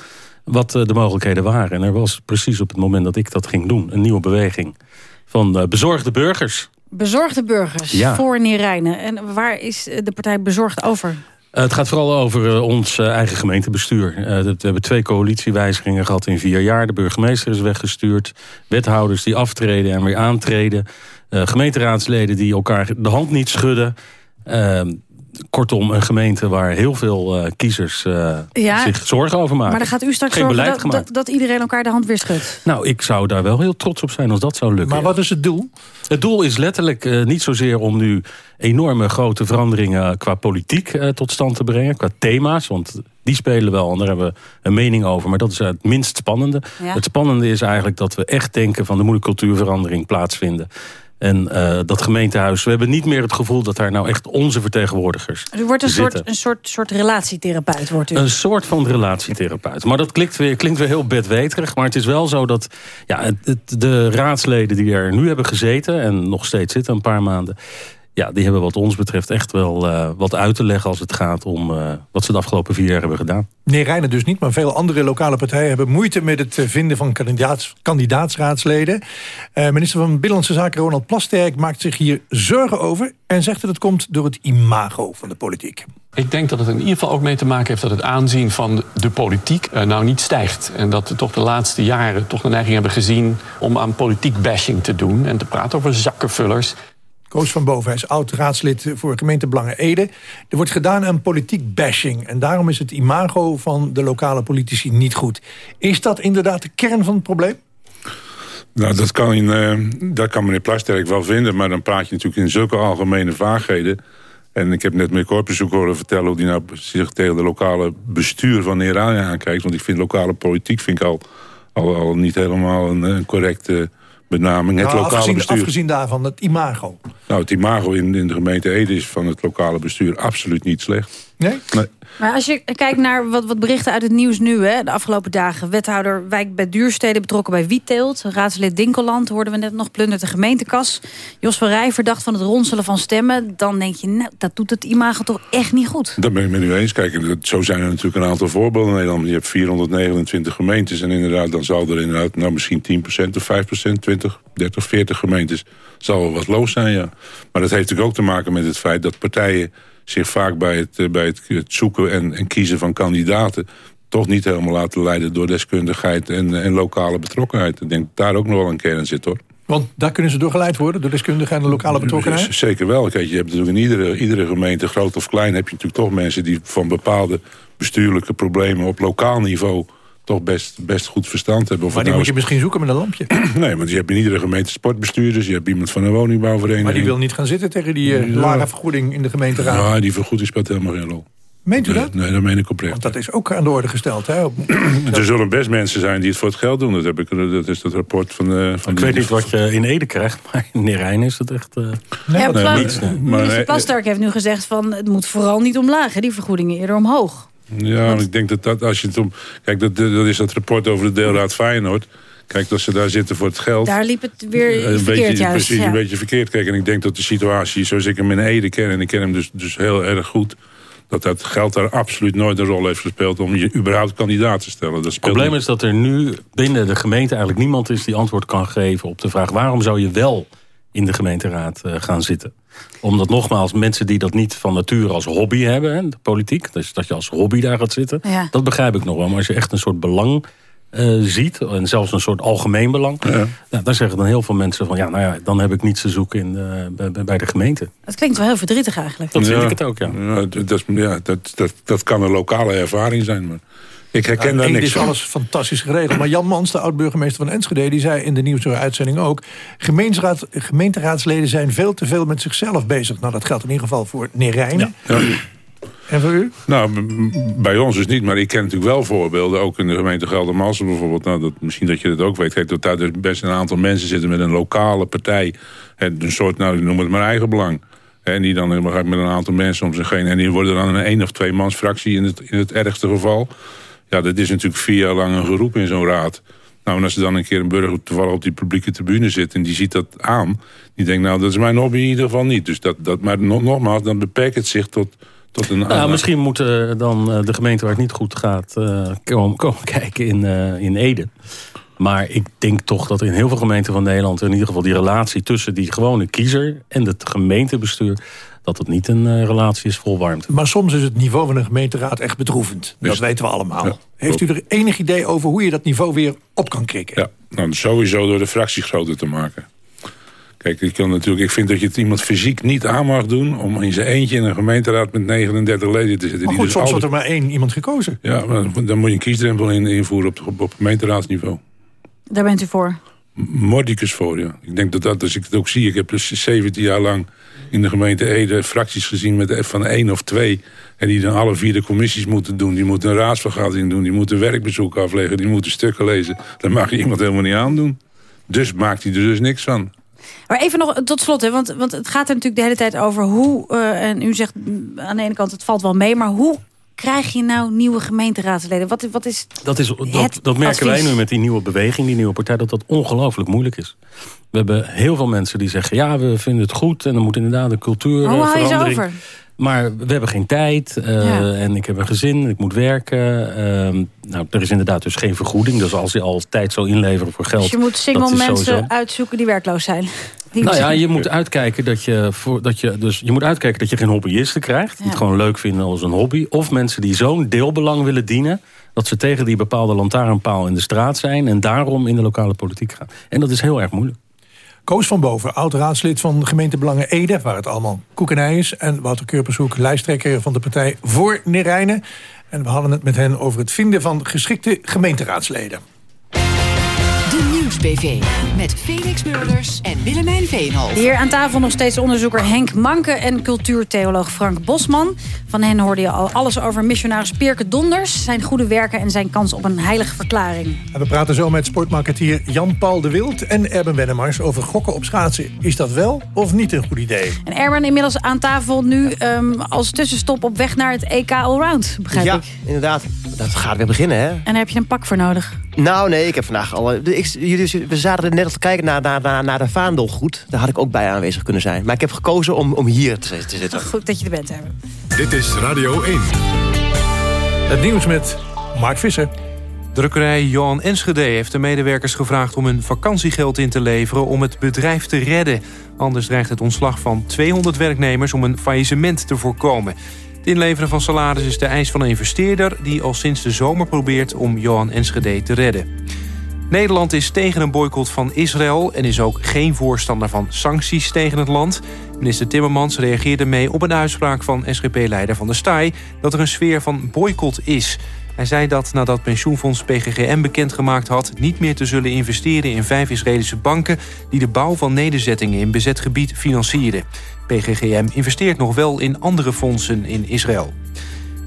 wat eh, de mogelijkheden waren. En er was precies op het moment dat ik dat ging doen... een nieuwe beweging van eh, bezorgde burgers. Bezorgde burgers Ja. voor Neerijnen. En waar is de partij bezorgd over? Het gaat vooral over ons eigen gemeentebestuur. Eh, we hebben twee coalitiewijzigingen gehad in vier jaar. De burgemeester is weggestuurd. Wethouders die aftreden en weer aantreden. Eh, gemeenteraadsleden die elkaar de hand niet schudden. Eh, kortom, een gemeente waar heel veel eh, kiezers eh, Ja, zich zorgen over maken. Maar dan gaat u straks Geen zorgen beleid dat, gemaakt. dat, dat iedereen elkaar de hand weer schudt. Nou, ik zou daar wel heel trots op zijn als dat zou lukken. Maar wat is het doel? Het doel is letterlijk eh, niet zozeer om nu enorme grote veranderingen qua politiek eh, tot stand te brengen. Qua thema's, want die spelen wel en daar hebben we een mening over. Maar dat is het minst spannende. Ja. Het spannende is eigenlijk dat we echt denken van er moet een cultuurverandering plaatsvinden. En eh, dat gemeentehuis, we hebben niet meer het gevoel dat daar nou echt onze vertegenwoordigers U wordt een soort, een soort, soort relatietherapeut. Wordt u. Een soort van relatietherapeut. Maar dat klinkt weer, klinkt weer heel bedweterig. Maar het is wel zo dat ja, het, het- de raadsleden die er nu hebben gezeten... en nog steeds zitten een paar maanden... ja, die hebben wat ons betreft echt wel eh, wat uit te leggen... als het gaat om eh, wat ze de afgelopen vier jaar hebben gedaan. Neerijnen dus niet, maar veel andere lokale partijen... hebben moeite met het eh, vinden van kandidaats, kandidaatsraadsleden. Eh, minister van Binnenlandse Zaken Ronald Plasterk maakt zich hier zorgen over... en zegt dat het komt door het imago van de politiek. Ik denk dat het in ieder geval ook mee te maken heeft dat het aanzien van de politiek eh, nou niet stijgt. En dat we toch de laatste jaren toch de neiging hebben gezien om aan politiek bashing te doen en te praten over zakkenvullers. Koos van Boven hij is oud-raadslid voor gemeentebelangen Ede. Er wordt gedaan aan politiek bashing. En daarom is het imago van de lokale politici niet goed. Is dat inderdaad de kern van het probleem? Nou, dat kan, eh, dat kan meneer Plasterk wel vinden... maar dan praat je natuurlijk in zulke algemene vaagheden. En ik heb net meneer Korpershoek horen vertellen... hoe hij nou zich tegen de lokale bestuur van Neeranja aankijkt. Want ik vind lokale politiek vind ik al, al, al niet helemaal een, een correcte benaming. Het Nou, lokale afgezien, bestuur. afgezien daarvan, het imago. Nou, het imago in, in de gemeente Ede is van het lokale bestuur absoluut niet slecht. Nee? Nee. Maar als je kijkt naar wat, wat berichten uit het nieuws nu, hè, de afgelopen dagen. Wethouder Wijk bij Duurstede betrokken bij Wietteelt. Raadslid Dinkeland hoorden we net nog, plundert de gemeentekas. Jos van Rij verdacht van het ronselen van stemmen. Dan denk je, nou, dat doet het imago toch echt niet goed. Dat ben ik met u eens. Kijk, zo zijn er natuurlijk een aantal voorbeelden in Nederland. Je hebt 429 gemeentes en inderdaad, dan zal er inderdaad nou misschien 10% of 5%, 20, 30, 40 gemeentes zal wel wat loos zijn, ja. Maar dat heeft natuurlijk ook te maken met het feit dat partijen zich vaak bij het, eh, bij het, het zoeken en, en kiezen van kandidaten toch niet helemaal laten leiden door deskundigheid en, en lokale betrokkenheid. Ik denk dat daar ook nog wel een kern zit, hoor. Want daar kunnen ze door geleid worden, door deskundigen en de lokale betrokkenheid? Z- Zeker wel. Kijk, je hebt natuurlijk in iedere, iedere gemeente, groot of klein... heb je natuurlijk toch mensen die van bepaalde bestuurlijke problemen... op lokaal niveau toch best, best goed verstand hebben. Of Maar die nou moet je misschien zoeken met een lampje. Nee, want je hebt in iedere gemeente sportbestuurders... je hebt iemand van een woningbouwvereniging. Maar die wil niet gaan zitten tegen die eh, Ja. lage vergoeding in de gemeenteraad. Ja, die vergoeding speelt helemaal geen rol. Meent u dat? Nee, dat meen ik oprecht. Want dat is ook aan de orde gesteld. Hè? Op- Er zullen best mensen zijn die het voor het geld doen. Dat, heb ik, dat is het rapport van... eh, van Ik weet niet wat je in Ede krijgt, maar in Neerijn is het echt... eh, Ja, Pla- niets, nee. Minister nee, Plasterk heeft nu gezegd van het moet vooral niet omlaag. hè, Die vergoedingen eerder omhoog. Ja, maar ik denk dat dat als je het om... Kijk, dat, dat is dat rapport over de deelraad Feyenoord. Kijk, dat ze daar zitten voor het geld. Daar liep het weer een verkeerd beetje, juist. Precies, ja. een beetje verkeerd. Kijk, en ik denk dat de situatie, zoals ik hem in Ede ken... en ik ken hem dus, dus heel erg goed... dat dat geld daar absoluut nooit een rol heeft gespeeld... om je überhaupt kandidaat te stellen. Dat Het probleem is dat er nu binnen de gemeente eigenlijk niemand is... die antwoord kan geven op de vraag... waarom zou je wel in de gemeenteraad eh, gaan zitten? Omdat nogmaals, mensen die dat niet van nature als hobby hebben... Hè, de politiek, dus dat je als hobby daar gaat zitten... Ja. dat begrijp ik nog wel. Maar als je echt een soort belang eh, ziet... en zelfs een soort algemeen belang... Ja. dan zeggen dan heel veel mensen van... ja, nou ja, dan heb ik niets te zoeken in, eh, bij- de gemeente. Het klinkt wel heel verdrietig eigenlijk. Dat vind ik het ook, ja. Ja, dat, dat, is- ja, dat, dat, dat kan een lokale ervaring zijn. Maar ik herken Ja, daar niks is van. alles fantastisch geregeld. Maar Jan Mans, de oud-burgemeester van Enschede... die zei in de nieuwsuitzending ook... Gemeenteraad, gemeenteraadsleden zijn veel te veel met zichzelf bezig. Nou, dat geldt in ieder geval voor Neerijnen. En voor u? Nou, bij ons dus niet, maar ik ken natuurlijk wel voorbeelden. Ook in de gemeente Geldermalsen bijvoorbeeld. Nou, dat, misschien dat je dat ook weet. Kijk, dat daar dus best een aantal mensen zitten met een lokale partij. Een soort, nou, ik noem het maar eigen belang. Hè, En die dan helemaal met een aantal mensen om zich heen. En die worden dan een één of twee mans fractie in het, in het ergste geval. Ja, dat is natuurlijk vier jaar lang een geroep in zo'n raad. Nou, en als er dan een keer een burger toevallig op die publieke tribune zit... en die ziet dat aan, die denkt, nou, dat is mijn hobby in ieder geval niet. Dus dat, dat, maar nog- nogmaals, dan beperkt het zich tot, tot een... Nou, misschien moeten dan eh, de gemeente waar het niet goed gaat... eh, komen, komen kijken in, eh, in Ede. Maar ik denk toch dat in heel veel gemeenten van Nederland... in ieder geval die relatie tussen die gewone kiezer... en het gemeentebestuur... dat het niet een eh, relatie is vol warmte. Maar soms is het niveau van een gemeenteraad echt bedroevend. Dat weten we allemaal. Heeft u er enig idee over hoe je dat niveau weer op kan krikken? Ja, nou, sowieso door de fractie groter te maken. Kijk, ik, kan natuurlijk, ik vind dat je het iemand fysiek niet aan mag doen... om in zijn eentje in een gemeenteraad met 39 leden te zitten. Maar die goed, dus soms wordt er maar één iemand gekozen. Ja, maar dan moet je een kiesdrempel in, invoeren op, op, op gemeenteraadsniveau. Daar bent u voor. Mordicus voor, ja. Ik denk dat dat, als ik het ook zie... ik heb dus 17 jaar lang in de gemeente Ede fracties gezien... met van één of twee... en die dan alle vier de commissies moeten doen. Die moeten een raadsvergadering doen. Die moeten werkbezoeken afleggen. Die moeten stukken lezen. Dat mag je iemand helemaal niet aandoen. Dus maakt hij er dus niks van. Maar even nog tot slot, hè, want, want het gaat er natuurlijk de hele tijd over hoe... eh, en u zegt mm, aan de ene kant het valt wel mee... maar hoe krijg je nou nieuwe gemeenteraadsleden? Wat, wat is Dat, is, dat, Het dat merken wij nu met die nieuwe beweging, die nieuwe partij... dat dat ongelooflijk moeilijk is. We hebben heel veel mensen die zeggen... ja, we vinden het goed en er moet inderdaad een je ze verandering. over? Maar we hebben geen tijd eh, Ja. en ik heb een gezin, ik moet werken. Ehm, nou, er is inderdaad dus geen vergoeding. Dus als je al tijd zou inleveren voor geld... Dus je moet single mensen sowieso- uitzoeken die werkloos zijn. Die nou ja, je moet uitkijken dat je, voor, dat je, dus je moet uitkijken dat je geen hobbyisten krijgt. Die het gewoon leuk vinden als een hobby. Of mensen die zo'n deelbelang willen dienen. Dat ze tegen die bepaalde lantaarnpaal in de straat zijn. En daarom in de lokale politiek gaan. En dat is heel erg moeilijk. Koos van Boven, oud-raadslid van gemeentebelangen Ede... waar het allemaal koekenij is. En Wouter Keurpershoek, lijsttrekker van de partij voor Neerijnen. En we hadden het met hen over het vinden van geschikte gemeenteraadsleden. Nieuws-PV. Met Felix Murders en Willemijn Veenhoven. Hier aan tafel nog steeds onderzoeker Henk Manke en cultuurtheoloog Frank Bosman. Van hen hoorde je al alles over missionaris Pierke Donders... zijn goede werken en zijn kans op een heilige verklaring. En we praten zo met sportmarketeer Jan-Paul de Wild en Erben Wennemars over gokken op schaatsen. Is dat wel of niet een goed idee? En Erben inmiddels aan tafel nu ehm, als tussenstop op weg naar het EK Allround, begrijp ja, ik. inderdaad. Dat gaat weer beginnen, hè? En daar heb je een pak voor nodig. Nou, nee, ik heb vandaag al... Ik, jullie, we zaten er net al te kijken naar, naar, naar, naar de vaandelgoed. Daar had ik ook bij aanwezig kunnen zijn. Maar ik heb gekozen om, om hier te, te zitten. Goed dat je er bent, Erben. Dit is Radio 1. Het nieuws met Mark Visser. Drukkerij Johan Enschede heeft de medewerkers gevraagd om hun vakantiegeld in te leveren om het bedrijf te redden. Anders dreigt het ontslag van 200 werknemers om een faillissement te voorkomen. Het inleveren van salaris is de eis van een investeerder die al sinds de zomer probeert om Johan Enschede te redden. Nederland is tegen een boycott van Israël en is ook geen voorstander van sancties tegen het land. Minister Timmermans reageerde mee op een uitspraak van SGP-leider Van der Staaij dat er een sfeer van boycott is. Hij zei dat nadat pensioenfonds PGGM bekendgemaakt had... niet meer te zullen investeren in vijf Israëlische banken... die de bouw van nederzettingen in bezet gebied financierden. PGGM investeert nog wel in andere fondsen in Israël.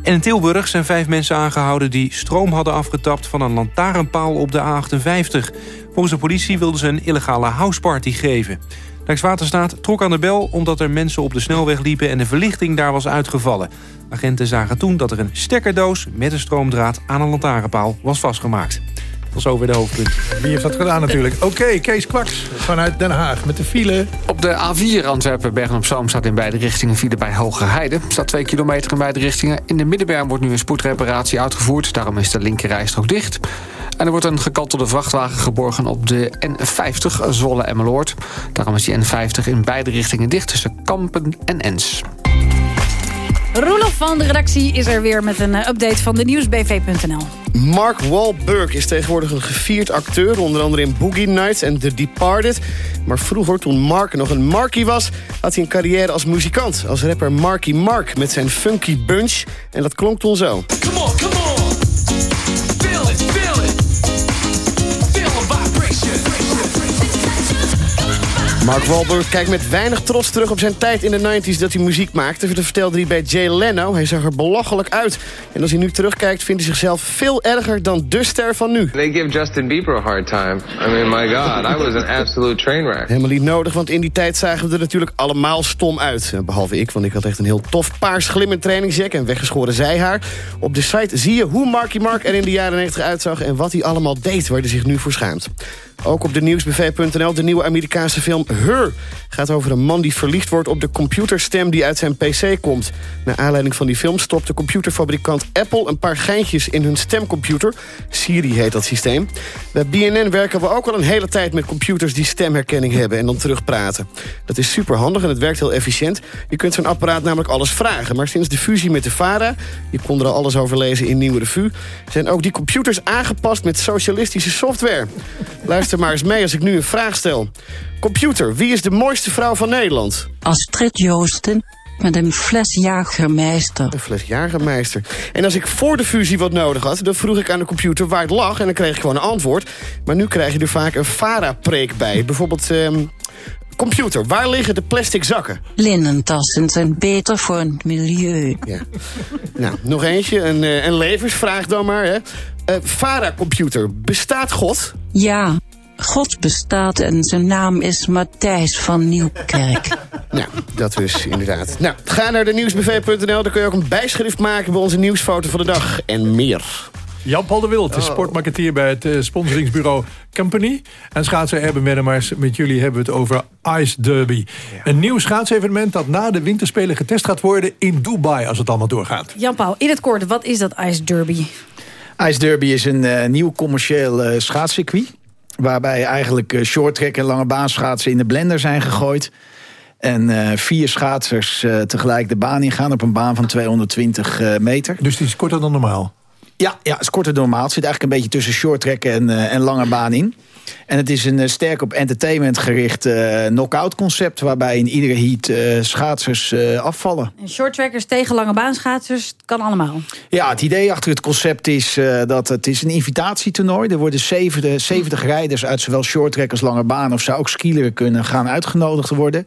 En in Tilburg zijn vijf mensen aangehouden die stroom hadden afgetapt van een lantaarnpaal op de A58. Volgens de politie wilden ze een illegale houseparty geven. Rijkswaterstaat trok aan de bel omdat er mensen op de snelweg liepen en de verlichting daar was uitgevallen. Agenten zagen toen dat er een stekkerdoos met een stroomdraad aan een lantaarnpaal was vastgemaakt. Tot zover de hoofdpunt. Wie heeft dat gedaan natuurlijk? Oké, Kees Kwaks. vanuit Den Haag met de file. Op de A4 Antwerpen-Bergen-op-Zoom staat in beide richtingen file bij Hoge Heide. staat 2 kilometer in beide richtingen. In de Middenberm wordt nu een spoedreparatie uitgevoerd. Daarom is de linkerrijstrook dicht. En er wordt een gekantelde vrachtwagen geborgen op de N50 Zwolle-Emmeloord. Daarom is die N50 in beide richtingen dicht tussen Kampen en Ens. Roelof van de redactie is er weer met een eh, update van de nieuwsbv.nl. Mark Wahlberg is tegenwoordig een gevierd acteur... onder andere in Boogie Nights en The Departed. Maar vroeger, toen Mark nog een Marky was... had hij een carrière als muzikant. Als rapper Marky Mark met zijn Funky Bunch. En dat klonk toen zo. Come on, come on. Mark Wahlberg kijkt met weinig trots terug op zijn tijd in de 90s dat hij muziek maakte. Dat vertelde hij bij Jay Leno. Hij zag er belachelijk uit. En als hij nu terugkijkt vindt hij zichzelf veel erger dan de ster van nu. They give Justin Bieber a hard time. I mean, my god, I was an absolute train wreck. Helemaal niet nodig, want in die tijd zagen we er natuurlijk allemaal stom uit. Eh, Behalve ik, want ik had echt een heel tof paars glimmend trainingsjack en weggeschoren zijhaar. Op de site zie je hoe Marky Mark er in de jaren 90 uitzag... en wat hij allemaal deed waar hij zich nu voor schaamt. Ook op de nieuwsbv.nl de nieuwe Amerikaanse film Her. Gaat over een man die verliefd wordt op de computerstem die uit zijn pc komt. Naar aanleiding van die film stopt de computerfabrikant Apple... een paar geintjes in hun stemcomputer. Siri heet dat systeem. Bij BNN werken we ook al een hele tijd met computers... die stemherkenning hebben en dan terugpraten. Dat is super handig en het werkt heel efficiënt. Je kunt zo'n apparaat namelijk alles vragen. Maar sinds de fusie met de VARA... je kon er al alles over lezen in Nieuwe Revue... zijn ook die computers aangepast met socialistische software. Luister maar eens mee als ik nu een vraag stel. Computer, wie is de mooiste vrouw van Nederland? Astrid Joosten met een fles jagermeister. Een fles jagermeister. En als ik voor de fusie wat nodig had... dan vroeg ik aan de computer waar het lag en dan kreeg ik gewoon een antwoord. Maar nu krijg je er vaak een VARA-preek bij. Bijvoorbeeld... ehm, Computer, waar liggen de plastic zakken? Linnentassen zijn beter voor het milieu. Ja. Nou, nog eentje, een, eh, een levensvraag dan maar. Hè. Eh, VARA-computer, bestaat God? Ja, God bestaat en zijn naam is Matthijs van Nieuwkerk. Nou, dat dus inderdaad. Nou, ga naar de nieuwsbv.nl. Daar kun je ook een bijschrift maken bij onze nieuwsfoto van de dag. En meer. Jan-Paul de Wild Oh. is sportmarketeer bij het eh, sponsoringsbureau Company. En schaatser Erben Wennemars, met jullie hebben we het over Ice Derby. Een nieuw schaatsevenement dat na de winterspelen getest gaat worden in Dubai... als het allemaal doorgaat. Jan-Paul, in het kort, wat is dat Ice Derby? Ice Derby is een eh, nieuw commercieel eh, schaatscircuit. Waarbij eigenlijk eh, shorttrack en lange baanschaatsen in de blender zijn gegooid. En eh, vier schaatsers eh, tegelijk de baan ingaan op een baan van 220 eh, meter. Dus die is korter dan normaal? Ja, ja, het is korter dan normaal. Het zit eigenlijk een beetje tussen shorttrack en, eh, en lange baan in. En het is een eh, sterk op entertainment gericht eh knock-out concept... waarbij in iedere heat schaatsers eh, afvallen. En shorttrackers tegen lange baanschaatsers, het kan allemaal. Ja, het idee achter het concept is dat het is een invitatietoernooi. Er worden 70, 70 rijders uit zowel shorttrack als lange baan... of zou ook skileren kunnen gaan uitgenodigd worden.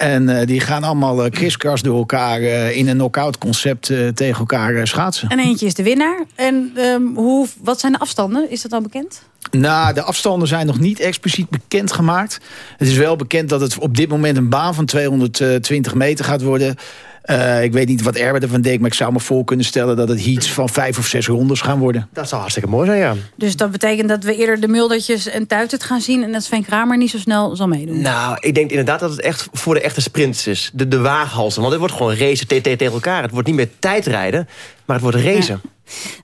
En eh, die gaan allemaal uh, kriskras door elkaar eh, in een knock-out concept tegen elkaar schaatsen. En eentje is de winnaar. En ehm, hoe, wat zijn de afstanden? Is dat al bekend? Nou, de afstanden zijn nog niet expliciet bekendgemaakt. Het is wel bekend dat het op dit moment een baan van 220 meter gaat worden. Eh, ik weet niet wat Erbe ervan denkt, maar ik zou me voor kunnen stellen... dat het heats van vijf of zes rondes gaan worden. Dat zou hartstikke mooi zijn, ja. Dus dat betekent dat we eerder de Muldertjes en Tuitert gaan zien... en dat Sven Kramer niet zo snel zal meedoen. Nou, ik denk inderdaad dat het echt voor de echte sprints is. De, de waaghalsen. Want het wordt gewoon racen te- tegen elkaar. Het wordt niet meer tijdrijden, maar het wordt racen.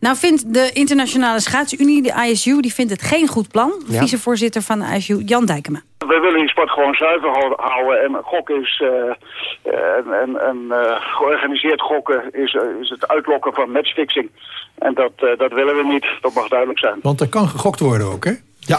Nou vindt de Internationale Schaatsunie, de ISU... die vindt het geen goed plan. Ja. Vicevoorzitter van de ISU, Jan Dijkema. We willen die sport gewoon zuiver hou- houden. En gokken is. eh, eh, en en, en eh, georganiseerd gokken is, is het uitlokken van matchfixing. En dat, eh, dat willen we niet. Dat mag duidelijk zijn. Want er kan gegokt worden ook, hè? Ja.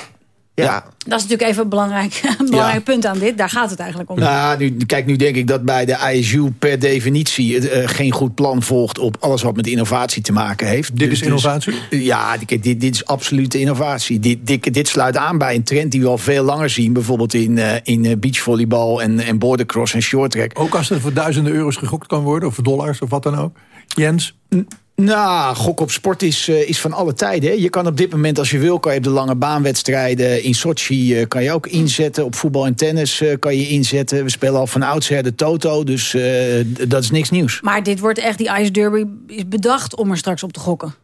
Ja. Dat is natuurlijk even een belangrijk, een belangrijk punt aan dit. Daar gaat het eigenlijk om. Nou, nu, kijk, nu denk ik dat bij de ISU per definitie het, eh, geen goed plan volgt op alles wat met innovatie te maken heeft. Dit is innovatie? ja, kijk, dit, dit is absolute innovatie. Dit, dit, dit sluit aan bij een trend die we al veel langer zien. Bijvoorbeeld in, eh, in eh, beachvolleybal en, en bordercross en shorttrack. Ook als er voor duizenden euro's gegokt kan worden, of voor dollars of wat dan ook. Jens? Nou, gok op sport is, eh, is van alle tijden. Hè. Je kan op dit moment, als je wil, kan je op de lange baanwedstrijden in Sochi eh, kan je ook inzetten. Op voetbal en tennis eh, kan je inzetten. We spelen al van oudsher de Toto, dus dat is niks nieuws. Maar dit wordt echt, die Ice Derby is bedacht om er straks op te gokken.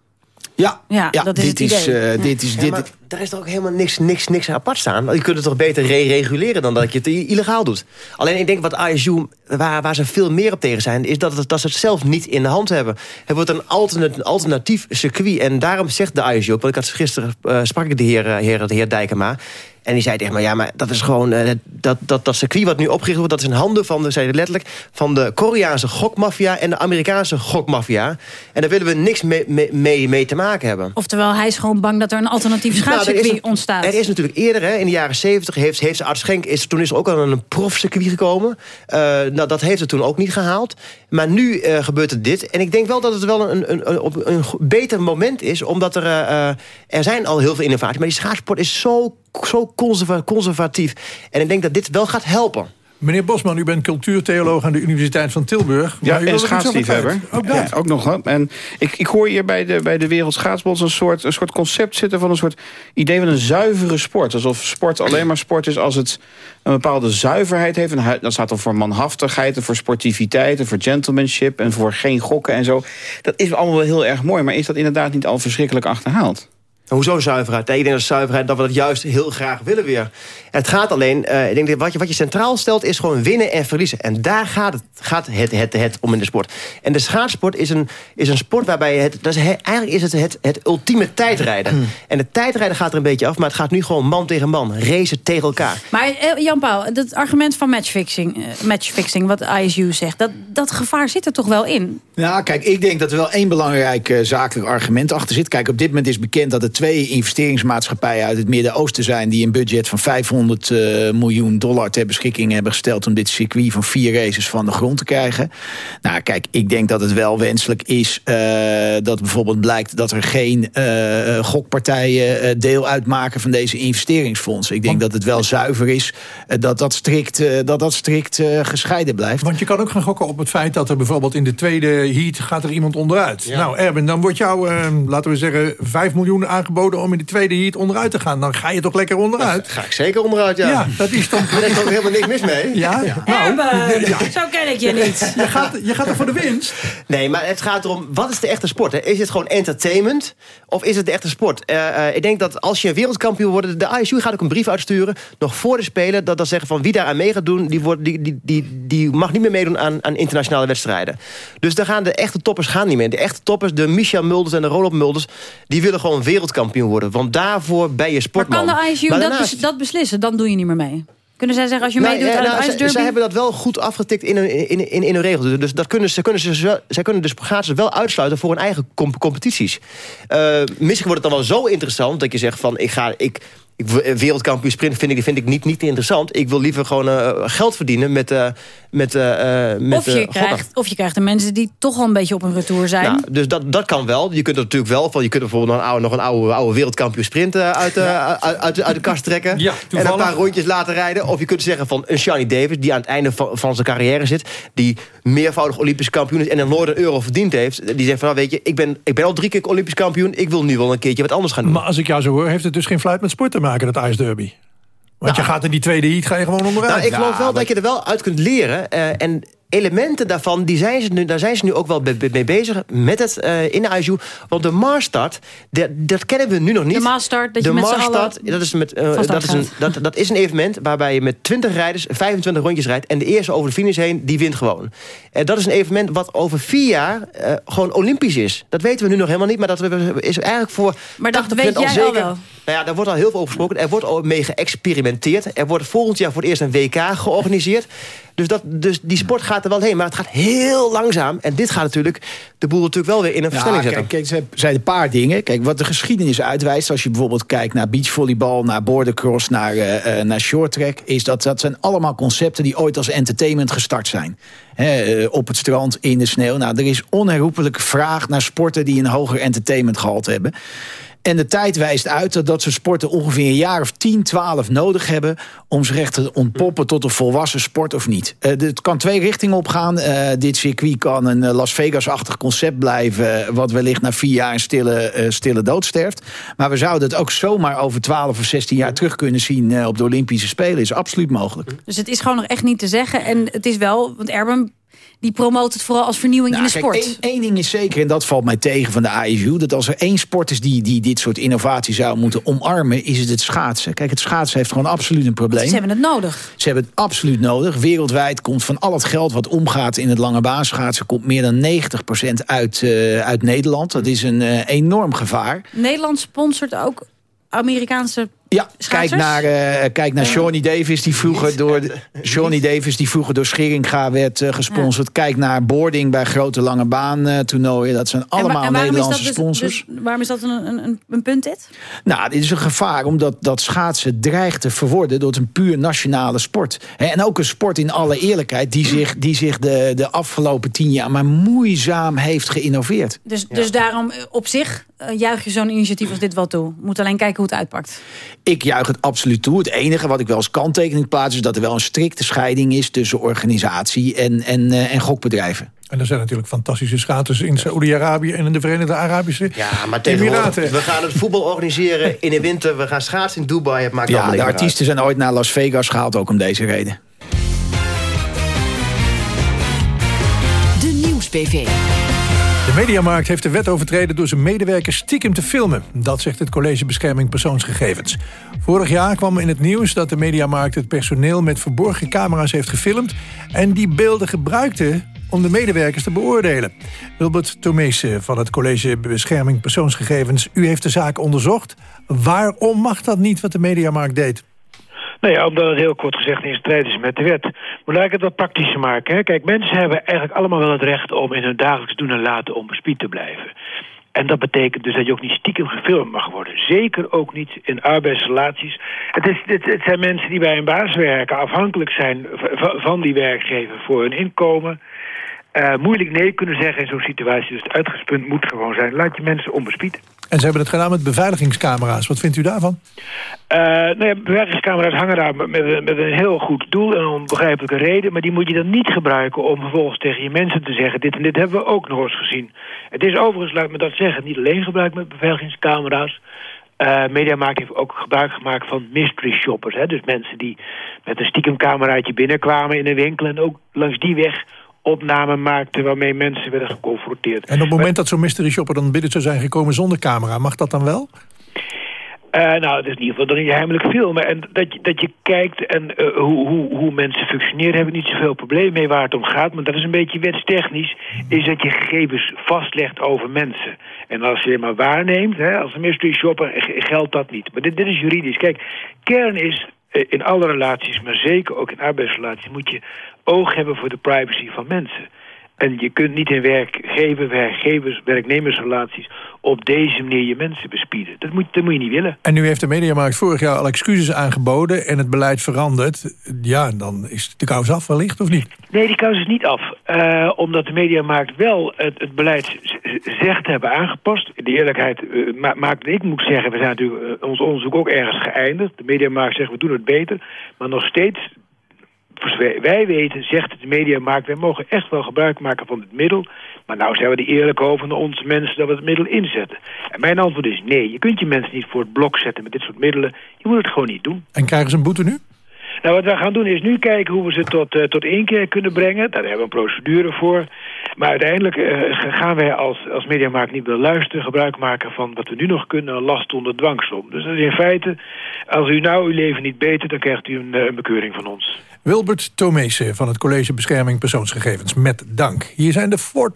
Ja, Ja, dat is dit, het is, idee. eh, Ja. dit is... Ja, dit, maar daar is toch ook helemaal niks, niks, niks apart staan. Je kunt het toch beter re- reguleren dan dat je het illegaal doet. Alleen ik denk wat ISU, waar, waar ze veel meer op tegen zijn... is dat, het, dat ze het zelf niet in de hand hebben. Het wordt een alternat- alternatief circuit. En daarom zegt de ISU ook... want ik had gisteren eh, sprak ik de heer, eh, heer, de heer Dijkema... En die zei tegen me, ja, maar dat is gewoon... eh, dat, dat, dat circuit wat nu opgericht wordt... dat is in handen van, de, zei hij letterlijk... van de Koreaanse gokmafia en de Amerikaanse gokmafia. En daar willen we niks mee, mee, mee, te maken hebben. Oftewel, hij is gewoon bang dat er een alternatief Nou, schaatscircuit ontstaat. Er is natuurlijk eerder, hè, in de jaren 70, heeft, heeft Art Schenk... Is, toen is er ook al een profcircuit gekomen. Eh, nou, dat heeft het toen ook niet gehaald. Maar nu eh, gebeurt er dit. En ik denk wel dat het wel een, een, een, beter moment is... omdat er, eh, eh, er zijn al heel veel innovaties. Maar die schaatsport is zo, zo conserva- conservatief. En ik denk dat dit wel gaat helpen. Meneer Bosman, u bent cultuurtheoloog aan de Universiteit van Tilburg. Ja, en er schaatsliefhebber. Ook dat. Ja, ook nog. hè. En ik, ik hoor hier bij de, bij de Wereld Schaatsbond een soort, een soort concept zitten... van een soort idee van een zuivere sport. Alsof sport alleen maar sport is als het een bepaalde zuiverheid heeft. En dat staat dan voor manhaftigheid en voor sportiviteit... en voor gentlemanship en voor geen gokken en zo. Dat is allemaal wel heel erg mooi. Maar is dat inderdaad niet al verschrikkelijk achterhaald? Hoezo zuiverheid? Nee, ik denk dat zuiverheid dat we dat juist heel graag willen weer. Het gaat alleen, eh, ik denk dat wat je, wat je centraal stelt is gewoon winnen en verliezen. En daar gaat het, gaat het, het, het om in de sport. En de schaatsport is een, is een sport waarbij het, dat is, he- eigenlijk is het, het het ultieme tijdrijden. En de tijdrijden gaat er een beetje af, maar het gaat nu gewoon man tegen man. Racen tegen elkaar. Maar eh, Jan-Paul, dat argument van matchfixing, eh, matchfixing wat ISU zegt... Dat, dat gevaar zit er toch wel in? Ja, kijk, ik denk dat er wel één belangrijk zakelijk argument achter zit. Kijk, op dit moment is bekend dat er twee investeringsmaatschappijen uit het Midden-Oosten zijn... die een budget van 500 eh, miljoen dollar ter beschikking hebben gesteld... om dit circuit van vier races van de grond te krijgen. Nou, kijk, ik denk dat het wel wenselijk is eh, dat bijvoorbeeld blijkt... dat er geen eh, gokpartijen deel uitmaken van deze investeringsfondsen. Ik denk dat het wel zuiver is dat dat strikt, eh, dat dat strikt eh, gescheiden blijft. Want je kan ook gaan gokken op het feit dat er bijvoorbeeld in de tweede heat gaat er iemand onderuit. Nou Erwin, dan wordt jou, eh, laten we zeggen, 5 miljoen aangeboden om in de tweede heat onderuit te gaan. Dan ga je toch lekker onderuit? Ga ik zeker onderuit, ja. Ja, dat is toch... Daar is ook helemaal niks mis mee. Ja? Erben, zo ken ik je niet. Je gaat, je gaat er voor de winst. Nee, maar het gaat erom, wat is de echte sport? Hè? Is het gewoon entertainment of is het de echte sport? Eh, eh, ik denk dat als je wereldkampioen wordt... de ISU gaat ook een brief uitsturen, nog voor de Spelen... dat dat zeggen van wie daar aan mee gaat doen... die, wordt, die, die, die, die mag niet meer meedoen aan, aan internationale wedstrijden. Dus daar gaan de echte toppers gaan niet meer. De echte toppers, de Michel Mulders en de Roland Mulders... die willen gewoon wereldkampioen worden. Want daarvoor ben je Maar sportman. kan de ISU Maar dat, daarnaast- bes- dat beslissen? Dan doe je niet meer mee. Kunnen zij zeggen, als je Nou, meedoet ja, aan nou, het zij- ijsderby... Zij hebben dat wel goed afgetikt in hun, in, in, in hun regels. Dus dat kunnen ze, kunnen ze wel, zij kunnen de schaatsers wel uitsluiten voor hun eigen com- competities. Eh, misschien wordt het dan wel zo interessant dat je zegt van ik ga. Ik, ik, wereldkampioen sprint vind ik, vind ik niet, niet interessant. Ik wil liever gewoon eh, geld verdienen met, eh met, eh eh, met of, je eh, krijgt, of je krijgt de mensen die toch al een beetje op een retour zijn. Nou, dus dat, dat kan wel. Je kunt er natuurlijk wel van. Je kunt bijvoorbeeld nog een oude, nog een oude, oude wereldkampioen sprint eh, uit, eh, uit, uit, uit de kast trekken. Ja, en een paar rondjes laten rijden. Of je kunt zeggen van een Shani Davis, die aan het einde van, van zijn carrière zit. Die meervoudig Olympisch kampioen is en een nooit een euro verdiend heeft. Die zegt van, nou, weet je, ik ben, ik ben al drie keer Olympisch kampioen. Ik wil nu wel een keertje wat anders gaan doen. Maar als ik jou zo hoor, heeft het dus geen fluit met sport te maken, dat ijsderby. Want je gaat in die tweede heat ga je gewoon onderuit. Nou, ik geloof wel dat je er wel uit kunt leren. eh, en elementen daarvan, die zijn ze nu, daar zijn ze nu ook wel mee bezig met het eh, in de ISU. Want de Maastart, dat, dat kennen we nu nog niet. De Maastart, dat je met Maastart, dat is, met, eh, dat, is een, dat, dat is een evenement waarbij je met 20 rijders 25 rondjes rijdt. En de eerste over de finish heen, die wint gewoon. En dat is een evenement wat over vier jaar eh, gewoon olympisch is. Dat weten we nu nog helemaal niet, maar dat is eigenlijk voor Maar dat 80% weet jij al wel. Nou ja, daar wordt al heel veel over gesproken. Er wordt al mee geëxperimenteerd. Er wordt volgend jaar voor het eerst een WK georganiseerd. Dus, dat, dus die sport gaat er wel heen. Maar het gaat heel langzaam. En dit gaat natuurlijk de boel natuurlijk wel weer in een versnelling Ja, zetten. kijk, kijk, ze zeiden een paar dingen. Kijk, wat de geschiedenis uitwijst... als je bijvoorbeeld kijkt naar beachvolleybal, naar bordercross... naar, eh, naar shorttrack... is dat dat zijn allemaal concepten die ooit als entertainment gestart zijn. Eh, op het strand, in de sneeuw. Nou, er is onherroepelijk vraag naar sporten... die een hoger entertainment gehalte hebben. En de tijd wijst uit dat dat sporten ongeveer een jaar of 10, 12 nodig hebben... om zich echt te ontpoppen tot een volwassen sport of niet. Eh, het kan twee richtingen opgaan. Eh, dit circuit kan een eh, Las Vegas-achtig concept blijven... wat wellicht na vier jaar een stille, eh, stille dood sterft. Maar we zouden het ook zomaar over 12 of 16 jaar terug kunnen zien... op de Olympische Spelen. is absoluut mogelijk. Dus het is gewoon nog echt niet te zeggen. En het is wel, want Erben die promoot het vooral als vernieuwing Nou, in de kijk, sport. één ding is zeker, en dat valt mij tegen van de ASU... dat als er één sport is die, die dit soort innovatie zou moeten omarmen... is het het schaatsen. Kijk, het schaatsen heeft gewoon absoluut een probleem. Ze hebben het nodig. Ze hebben het absoluut nodig. Wereldwijd komt van al het geld wat omgaat in het lange baanschaatsen... komt meer dan 90% uit, eh, uit Nederland. Dat is een eh, enorm gevaar. Nederland sponsort ook Amerikaanse Ja, kijk naar, eh kijk naar Shawnee Davis, die vroeger door, Shawnee Davis, die vroeger door Scheringa werd eh, gesponsord. Kijk naar boarding bij grote lange baan eh, toernooien. Dat zijn allemaal en waarom is Nederlandse dat dus- sponsors. dus- waarom is dat een, een, een, een punt dit? Nou, dit is een gevaar omdat dat schaatsen dreigt te verworden... door het een puur nationale sport. Hè, En ook een sport in alle eerlijkheid... die zich, die zich de, de afgelopen tien jaar maar moeizaam heeft geïnnoveerd. Dus, dus daarom op zich juich je zo'n initiatief als dit wel toe. Moet alleen kijken hoe het uitpakt. Ik juich het absoluut toe. Het enige wat ik wel als kanttekening plaats... is dat er wel een strikte scheiding is tussen organisatie en, en, eh, en gokbedrijven. En er zijn natuurlijk fantastische schaters in Saoedi-Arabië... en in de Verenigde Arabische Ja, maar tegenwoordig, Emiraten. we gaan het voetbal organiseren in de winter. We gaan schaatsen in Dubai. Het maakt Ja, allemaal de artiesten zijn ooit naar Las Vegas gehaald, ook om deze reden. De Nieuws-PV. De Mediamarkt heeft de wet overtreden door zijn medewerkers stiekem te filmen. Dat zegt het College Bescherming Persoonsgegevens. Vorig jaar kwam in het nieuws dat de Mediamarkt het personeel met verborgen camera's heeft gefilmd... en die beelden gebruikte om de medewerkers te beoordelen. Wilbert Tomeese van het College Bescherming Persoonsgegevens... u heeft de zaak onderzocht. Waarom mag dat niet wat de Mediamarkt deed? Nou ja, omdat het heel kort gezegd in strijd is met de wet. Maar laat ik het wat praktischer maken. Hè. Kijk, mensen hebben eigenlijk allemaal wel het recht om in hun dagelijks doen en laten onbespied te blijven. En dat betekent dus dat je ook niet stiekem gefilmd mag worden. Zeker ook niet in arbeidsrelaties. Het, is, het, het zijn mensen die bij een baas werken, afhankelijk zijn van die werkgever voor hun inkomen. Eh, moeilijk nee kunnen zeggen in zo'n situatie. Dus het uitgangspunt moet gewoon zijn: laat je mensen onbespied. En ze hebben het gedaan met beveiligingscamera's. Wat vindt u daarvan? Eh nou ja, bewerkingscamera's hangen daar met, met een heel goed doel en een onbegrijpelijke reden. Maar die moet je dan niet gebruiken om vervolgens tegen je mensen te zeggen... dit en dit hebben we ook nog eens gezien. Het is overigens, laat me dat zeggen, niet alleen gebruikt met beveiligingscamera's. Eh Mediamarkt heeft ook gebruik gemaakt van mystery shoppers. Hè? Dus mensen die met een stiekem cameraatje binnenkwamen in een winkel... en ook langs die weg opnamen maakten waarmee mensen werden geconfronteerd. En op het moment dat zo'n mystery shopper dan binnen zou zijn gekomen zonder camera... mag dat dan wel? Eh, nou, het is in ieder geval dan niet heimelijk filmen. En dat je, dat je kijkt en eh, hoe, hoe, hoe mensen functioneren... heb ik niet zoveel probleem mee waar het om gaat. Maar dat is een beetje wetstechnisch. Is dat je gegevens vastlegt over mensen. En als je het maar waarneemt, hè, als een mystery shopper... geldt dat niet. Maar dit, dit is juridisch. Kijk, kern is in alle relaties... maar zeker ook in arbeidsrelaties... moet je oog hebben voor de privacy van mensen. En je kunt niet in werkgever, werkgevers, werknemersrelaties... op deze manier je mensen bespieden. Dat moet, dat moet je niet willen. En nu heeft de Mediamarkt vorig jaar al excuses aangeboden... en het beleid veranderd. Ja, dan is de kous af wellicht, of niet? Nee, die kous is niet af. Eh, omdat de Mediamarkt wel het, het beleid zegt te hebben aangepast. De eerlijkheid ma maakt... Ik moet zeggen, we zijn natuurlijk eh, ons onderzoek ook ergens geëindigd. De Mediamarkt zegt, we doen het beter. Maar nog steeds, voor wij weten, zegt de Mediamarkt... wij mogen echt wel gebruik maken van het middel. Maar nou zijn we er eerlijk over naar onze mensen dat we het middel inzetten. En mijn antwoord is nee. Je kunt je mensen niet voor het blok zetten met dit soort middelen. Je moet het gewoon niet doen. En krijgen ze een boete nu? Nou, wat wij gaan doen is nu kijken hoe we ze tot, eh, tot één keer kunnen brengen. Daar hebben we een procedure voor. Maar uiteindelijk eh, gaan wij als, als Mediamarkt niet meer luisteren... gebruik maken van wat we nu nog kunnen, last onder dwangsom. Dus dat is in feite, als u nou uw leven niet beter... dan krijgt u een, eh, een bekeuring van ons. Wilbert Tomeese van het College Bescherming Persoonsgegevens. Met dank. Hier zijn de Four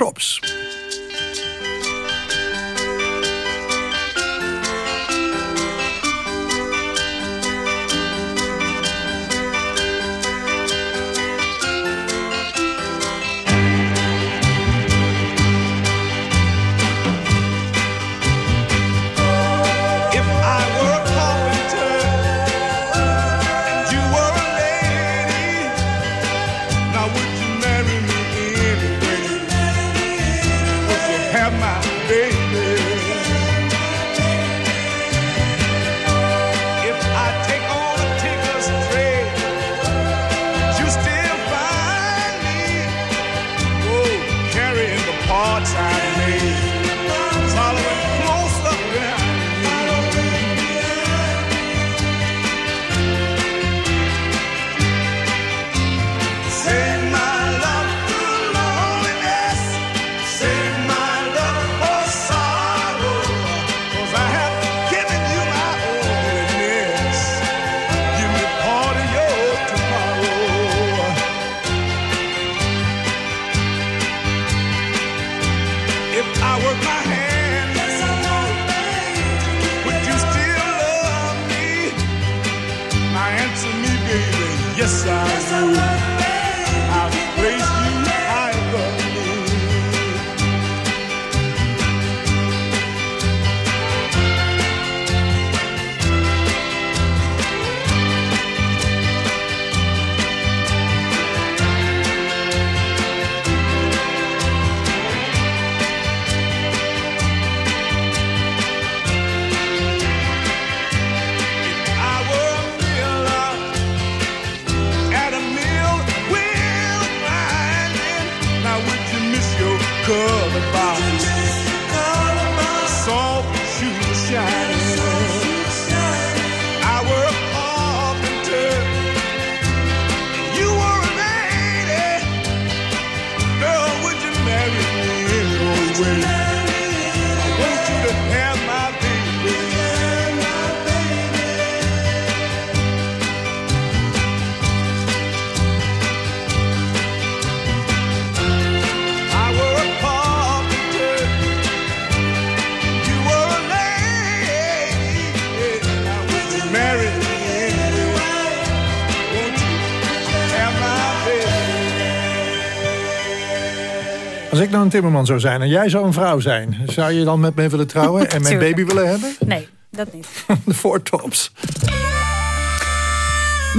Als ik nou een timmerman zou zijn en jij zou een vrouw zijn... zou je dan met me willen trouwen en mijn baby willen hebben? Nee, dat niet. De voortops.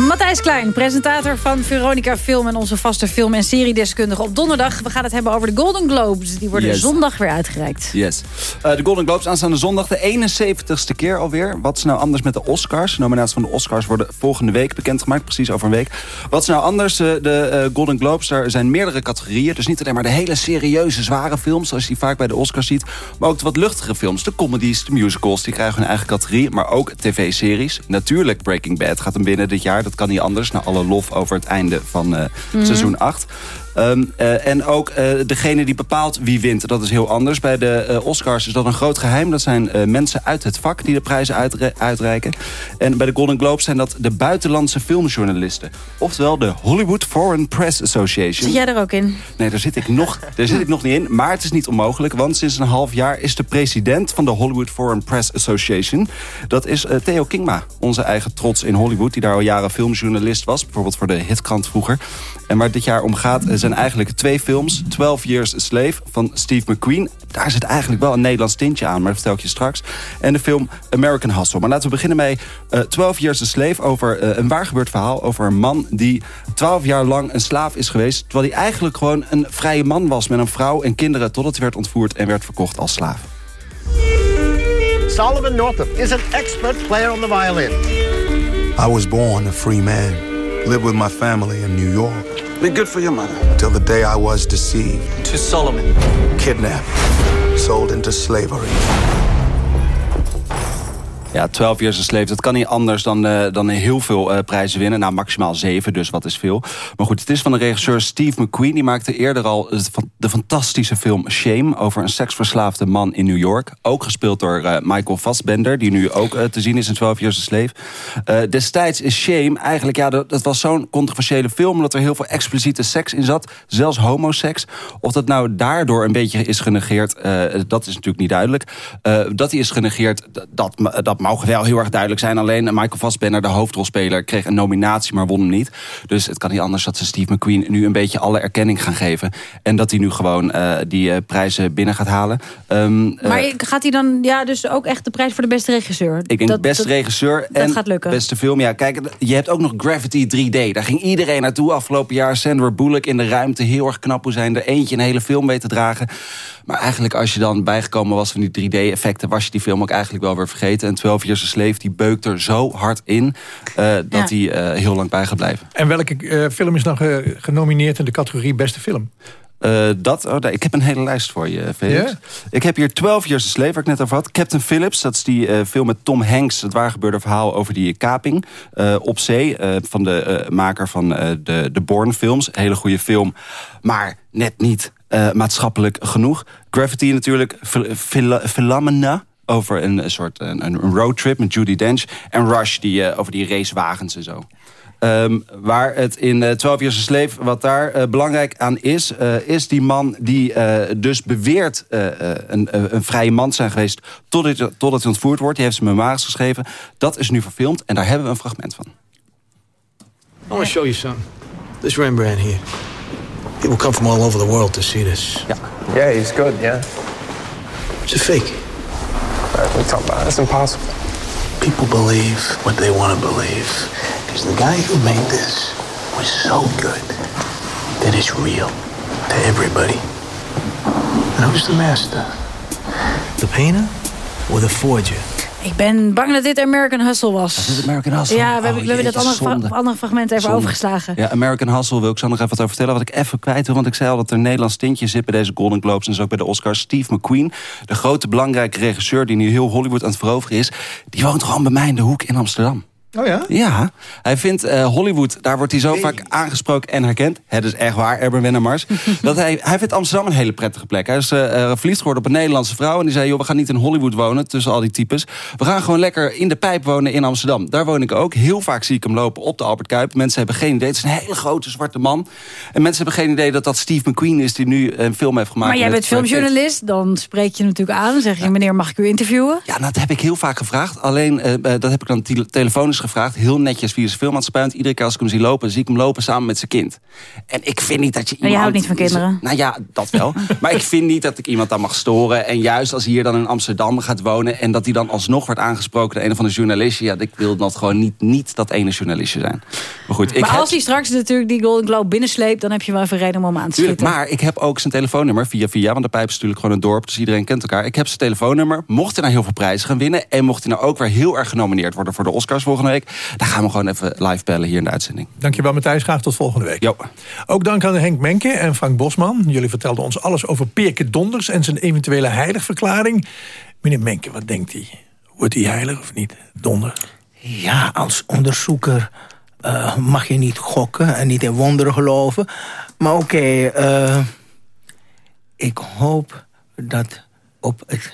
Matthijs Klein, presentator van Veronica Film... en onze vaste film- en seriedeskundige op donderdag. We gaan het hebben over de Golden Globes. Die worden Yes. zondag weer uitgereikt. Yes. Eh, de Golden Globes aanstaande zondag, de 71ste keer alweer. Wat is nou anders met de Oscars? De nominaties van de Oscars worden volgende week bekendgemaakt. Precies over een week. Wat is nou anders? Eh, de eh, Golden Globes, daar zijn meerdere categorieën. Dus niet alleen maar de hele serieuze, zware films... zoals je die vaak bij de Oscars ziet. Maar ook de wat luchtige films. De comedies, de musicals, die krijgen hun eigen categorie. Maar ook tv-series. Natuurlijk Breaking Bad gaat hem binnen dit jaar. Dat kan niet anders. Na alle lof over het einde van eh, Mhm. seizoen 8. Ehm, eh, en ook eh, degene die bepaalt wie wint, dat is heel anders. Bij de eh, Oscars is dat een groot geheim. Dat zijn mensen uit het vak die de prijzen uitre- uitreiken. En bij de Golden Globes zijn dat de buitenlandse filmjournalisten. Oftewel de Hollywood Foreign Press Association. Zit jij er ook in? Nee, daar zit, ik nog, daar zit ik nog niet in. Maar het is niet onmogelijk, want sinds een half jaar... is de president van de Hollywood Foreign Press Association. Dat is Theo Kingma, onze eigen trots in Hollywood... die daar al jaren filmjournalist was. Bijvoorbeeld voor de Hitkrant vroeger. En waar het dit jaar om gaat eh, zijn eigenlijk twee films. 12 Years a Slave van Steve McQueen. Daar zit eigenlijk wel een Nederlands tintje aan, maar dat vertel ik je straks. En de film American Hustle. Maar laten we beginnen met eh 12 Years a Slave... over eh, een waargebeurd verhaal over een man die 12 jaar lang een slaaf is geweest... terwijl hij eigenlijk gewoon een vrije man was met een vrouw en kinderen... totdat hij werd ontvoerd en werd verkocht als slaaf. Solomon Northup is an expert player on the violin. I was born a free man, lived with my family in New York. Be good for your mother. Till the day I was deceived. To Solomon. Kidnapped. Sold into slavery. Ja, 12 Years a Slave, dat kan niet anders dan, eh, dan heel veel eh, prijzen winnen. Nou, maximaal 7, dus wat is veel. Maar goed, het is van de regisseur Steve McQueen. Die maakte eerder al de fantastische film Shame... over een seksverslaafde man in New York. Ook gespeeld door eh, Michael Fassbender... die nu ook te zien is in 12 Years a Slave. Destijds is Shame eigenlijk... ja, dat, was zo'n controversiële film... omdat er heel veel expliciete seks in zat. Zelfs homoseks. Of dat nou daardoor een beetje is genegeerd... dat is natuurlijk niet duidelijk. Dat hij is genegeerd, dat, dat mogen wel heel erg duidelijk zijn. Alleen Michael Fassbender, de hoofdrolspeler... kreeg een nominatie, maar won hem niet. Dus het kan niet anders dat ze Steve McQueen... nu een beetje alle erkenning gaan geven. En dat hij nu gewoon eh, die eh, prijzen binnen gaat halen. Ehm, eh, Maar gaat hij dan ja, dus ook echt de prijs voor de beste regisseur? ik denk Dat- beste dat- regisseur dat en gaat lukken. beste film. Ja, kijk, je hebt ook nog Gravity 3D. Daar ging iedereen naartoe afgelopen jaar. Sandra Bullock in de ruimte. Heel erg knap hoe zijn er eentje een hele film mee te dragen. Maar eigenlijk als je dan bijgekomen was van die 3D-effecten... was je die film ook eigenlijk wel weer vergeten. En 12 A Slave, die beukt er zo hard in... eh, dat hij eh, heel lang bij gaat blijven. En welke eh, film is nou ge- genomineerd in de categorie beste film? Eh, dat, oh, nee, ik heb een hele lijst voor je, Felix. Ik heb hier 12 Years a Slave, waar ik net over had. Captain Phillips, dat is die eh, film met Tom Hanks. Het waargebeurde verhaal over die kaping eh, op zee. eh, van de eh, maker van eh, de, de Bourne films. Hele goede film, maar net niet eh, maatschappelijk genoeg. Gravity natuurlijk, Phil- Phil- Philomena over een, een soort een, een roadtrip met Judy Dench. En Rush, die, eh, over die racewagens en zo. Ehm, waar het in eh 12 Years a Slave, wat daar eh, belangrijk aan is... eh, is die man die eh, dus beweert eh, eh, een, een vrije man zijn geweest... Totdat, hij- totdat hij ontvoerd wordt. Die heeft zijn memoires geschreven. Dat is nu verfilmd en daar hebben we een fragment van. I want to show you something. This Rembrandt here. People come from all over the world to see this. Yeah. Yeah, he's good, yeah. It's a fake. Uh, we talk about it. It's impossible. People believe what they want to believe. Because the guy who made this was so good that it's real to everybody. And who's the master? The painter or the forger? Ik ben bang dat dit American Hustle was. Is het American Hustle? Ja, we, Oh, hebben, we hebben dat andere, fra- zonde. andere fragment even Zonde. overgeslagen. Ja, American Hustle wil ik zo nog even wat over vertellen. Wat ik even kwijt wil, want ik zei al dat er een Nederlands tintje zit... bij deze Golden Globes en zo ook bij de Oscars. Steve McQueen, de grote belangrijke regisseur... die nu heel Hollywood aan het veroveren is... die woont gewoon bij mij in de hoek in Amsterdam. Oh ja? Ja, hij vindt eh, Hollywood, daar wordt hij zo vaak aangesproken en herkend. Het is echt waar, Erben Wennemars. dat hij, hij vindt Amsterdam een hele prettige plek. Hij is eh, eh, verliefd geworden op een Nederlandse vrouw. En die zei, joh, we gaan niet in Hollywood wonen, tussen al die types. We gaan gewoon lekker in de pijp wonen in Amsterdam. Daar woon ik ook. Heel vaak zie ik hem lopen op de Albert Kuip. Mensen hebben geen idee. Het is een hele grote zwarte man. En mensen hebben geen idee dat dat Steve McQueen is... die nu een film heeft gemaakt. Maar jij bent filmjournalist, dan spreek je natuurlijk aan. Dan zeg je, meneer, mag ik u interviewen? Ja, nou, dat heb ik heel vaak gevraagd. Alleen, dat heb ik dan tele- telefonisch gevraagd. Heel netjes via zijn filmmaatschappij. Want iedere keer als ik hem zie lopen, zie ik hem lopen samen met zijn kind. En ik vind niet dat je Maar iemand... je houdt niet van kinderen? Nou ja, dat wel. maar ik vind niet dat ik iemand dan mag storen. En juist als hij hier dan in Amsterdam gaat wonen... en dat hij dan alsnog wordt aangesproken door een of andere journalistje... ja, ik wil dat gewoon niet, niet dat ene journalistje zijn. Maar goed, ik maar heb... als hij straks natuurlijk die Golden Globe binnensleept... dan heb je wel even reden om hem aan te Tuurlijk, schieten. maar ik heb ook zijn telefoonnummer via via. Want de pijp is natuurlijk gewoon een dorp, dus iedereen kent elkaar. Ik heb zijn telefoonnummer. Mocht hij nou heel veel prijzen gaan winnen... en mocht hij nou ook weer heel erg genomineerd worden voor de Oscars volgende week... dan gaan we gewoon even live bellen hier in de uitzending. Dankjewel Matthijs, graag tot volgende week. Jo. Ook dank aan Henk Menke en Frank Bosman. Jullie vertelden ons alles over Peerke Donders... en zijn eventuele heiligverklaring. Meneer Menke, wat denkt hij? Wordt hij heilig of niet? Donders? Ja, als onderzoeker eh, mag je niet gokken en niet in wonderen geloven. Maar oké, eh, ik hoop dat op, het,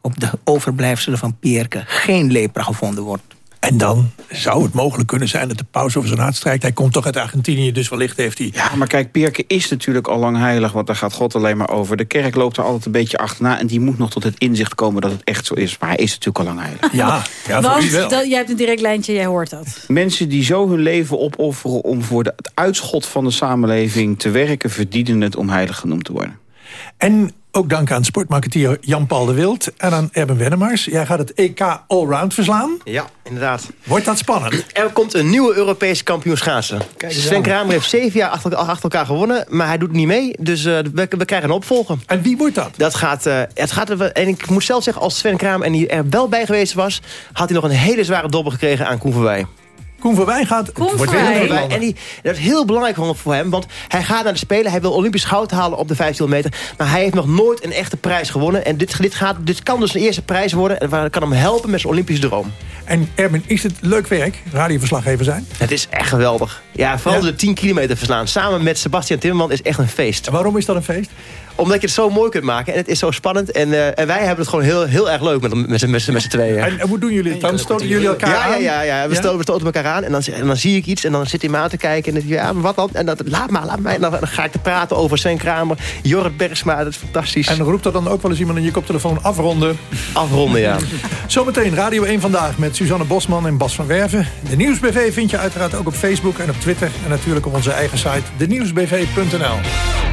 op de overblijfselen van Pierke geen lepra gevonden wordt. En dan zou het mogelijk kunnen zijn dat de paus over zijn hart strijkt. Hij komt toch uit Argentinië, dus wellicht heeft hij... Ja, maar kijk, Pierke is natuurlijk al lang heilig, want daar gaat God alleen maar over. De kerk loopt er altijd een beetje achterna en die moet nog tot het inzicht komen dat het echt zo is. Maar hij is natuurlijk al lang heilig. Ja, ja voor u Want wel. dat, jij hebt een direct lijntje, jij hoort dat. Mensen die zo hun leven opofferen om voor de, het uitschot van de samenleving te werken... verdienen het om heilig genoemd te worden. En ook dank aan sportmarketeer Jan-Paul de Wild en aan Erben Wennemars. Jij gaat het EK Allround verslaan. Ja, inderdaad. Wordt dat spannend? Er komt een nieuwe Europese kampioen schaatsen. eens Sven. Kramer heeft zeven jaar achter, achter elkaar gewonnen, maar hij doet niet mee. Dus eh, we, we krijgen een opvolger. En wie wordt dat? Dat gaat, eh, het gaat en ik moet zelf zeggen, als Sven Kramer en er wel bij geweest was, had hij nog een hele zware dobbel gekregen aan Koen Verwij. Koen Verwij gaat... Koen wordt weer En die, dat is heel belangrijk voor- voor hem, want hij gaat naar de Spelen. Hij wil Olympisch goud halen op de 15 meter. Maar hij heeft nog nooit een echte prijs gewonnen. En dit, dit, gaat, dit kan dus een eerste prijs worden. En waar- kan hem helpen met zijn Olympische droom. En Erben, is het leuk werk, radioverslaggever zijn? Het is echt geweldig. Ja, vooral Ja? de 10 kilometer verslaan. Samen met Sebastian Timmerman is echt een feest. En waarom is dat een feest? Omdat je het zo mooi kunt maken. En het is zo spannend. En, eh, en wij hebben het gewoon heel, heel erg leuk met, met, z'n- met, met z'n tweeën. En, en hoe doen jullie het dan? Stoten jullie elkaar ja, ja, aan? ja, ja. We, Stoten, we stoten elkaar aan en dan, en dan zie ik iets en dan zit hij me aan te kijken. En dan, ja, maar wat dan? En dan, laat maar, laat maar. En dan, dan ga ik te praten over Sven Kramer, Jorrit Bergsma. Dat is fantastisch. En roept er dan ook wel eens iemand in je koptelefoon afronden? Afronden, ja. Zometeen Radio 1 Vandaag met Suzanne Bosman en Bas van Werven. De Nieuwsbv vind je uiteraard ook op Facebook en op Twitter. En natuurlijk op onze eigen site, denieuwsbv.nl.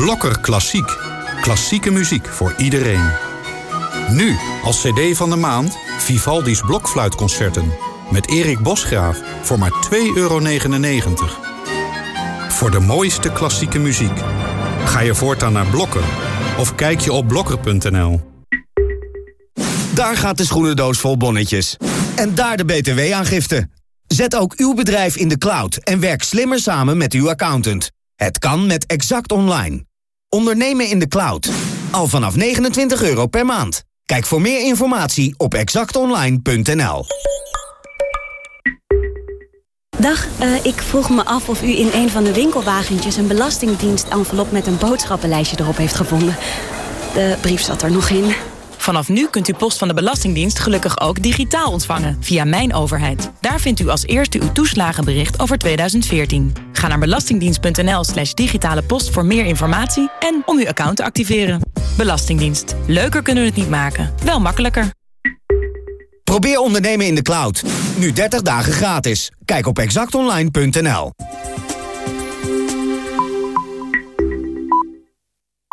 Blokker Klassiek. Klassieke muziek voor iedereen. Nu, als cd van de maand, Vivaldi's Blokfluitconcerten. Met Erik Bosgraaf voor maar 2,99 euro. Voor de mooiste klassieke muziek. Ga je voortaan naar Blokker of kijk je op blokker.nl. Daar gaat de schoenendoos vol bonnetjes. En daar de btw-aangifte. Zet ook uw bedrijf in de cloud en werk slimmer samen met uw accountant. Het kan met Exact Online. Ondernemen in de cloud. Al vanaf 29 euro per maand. Kijk voor meer informatie op exactonline.nl. Dag, eh, ik vroeg me af of u in een van de winkelwagentjes... een belastingdienst-envelop met een boodschappenlijstje erop heeft gevonden. De brief zat er nog in. Vanaf nu kunt u post van de Belastingdienst gelukkig ook digitaal ontvangen via Mijn Overheid. Daar vindt u als eerste uw toeslagenbericht over 2014. Ga naar belastingdienst.nl slash digitale post voor meer informatie en om uw account te activeren. Belastingdienst. Leuker kunnen we het niet maken, wel makkelijker. Probeer ondernemen in de cloud. Nu 30 dagen gratis. Kijk op exactonline.nl.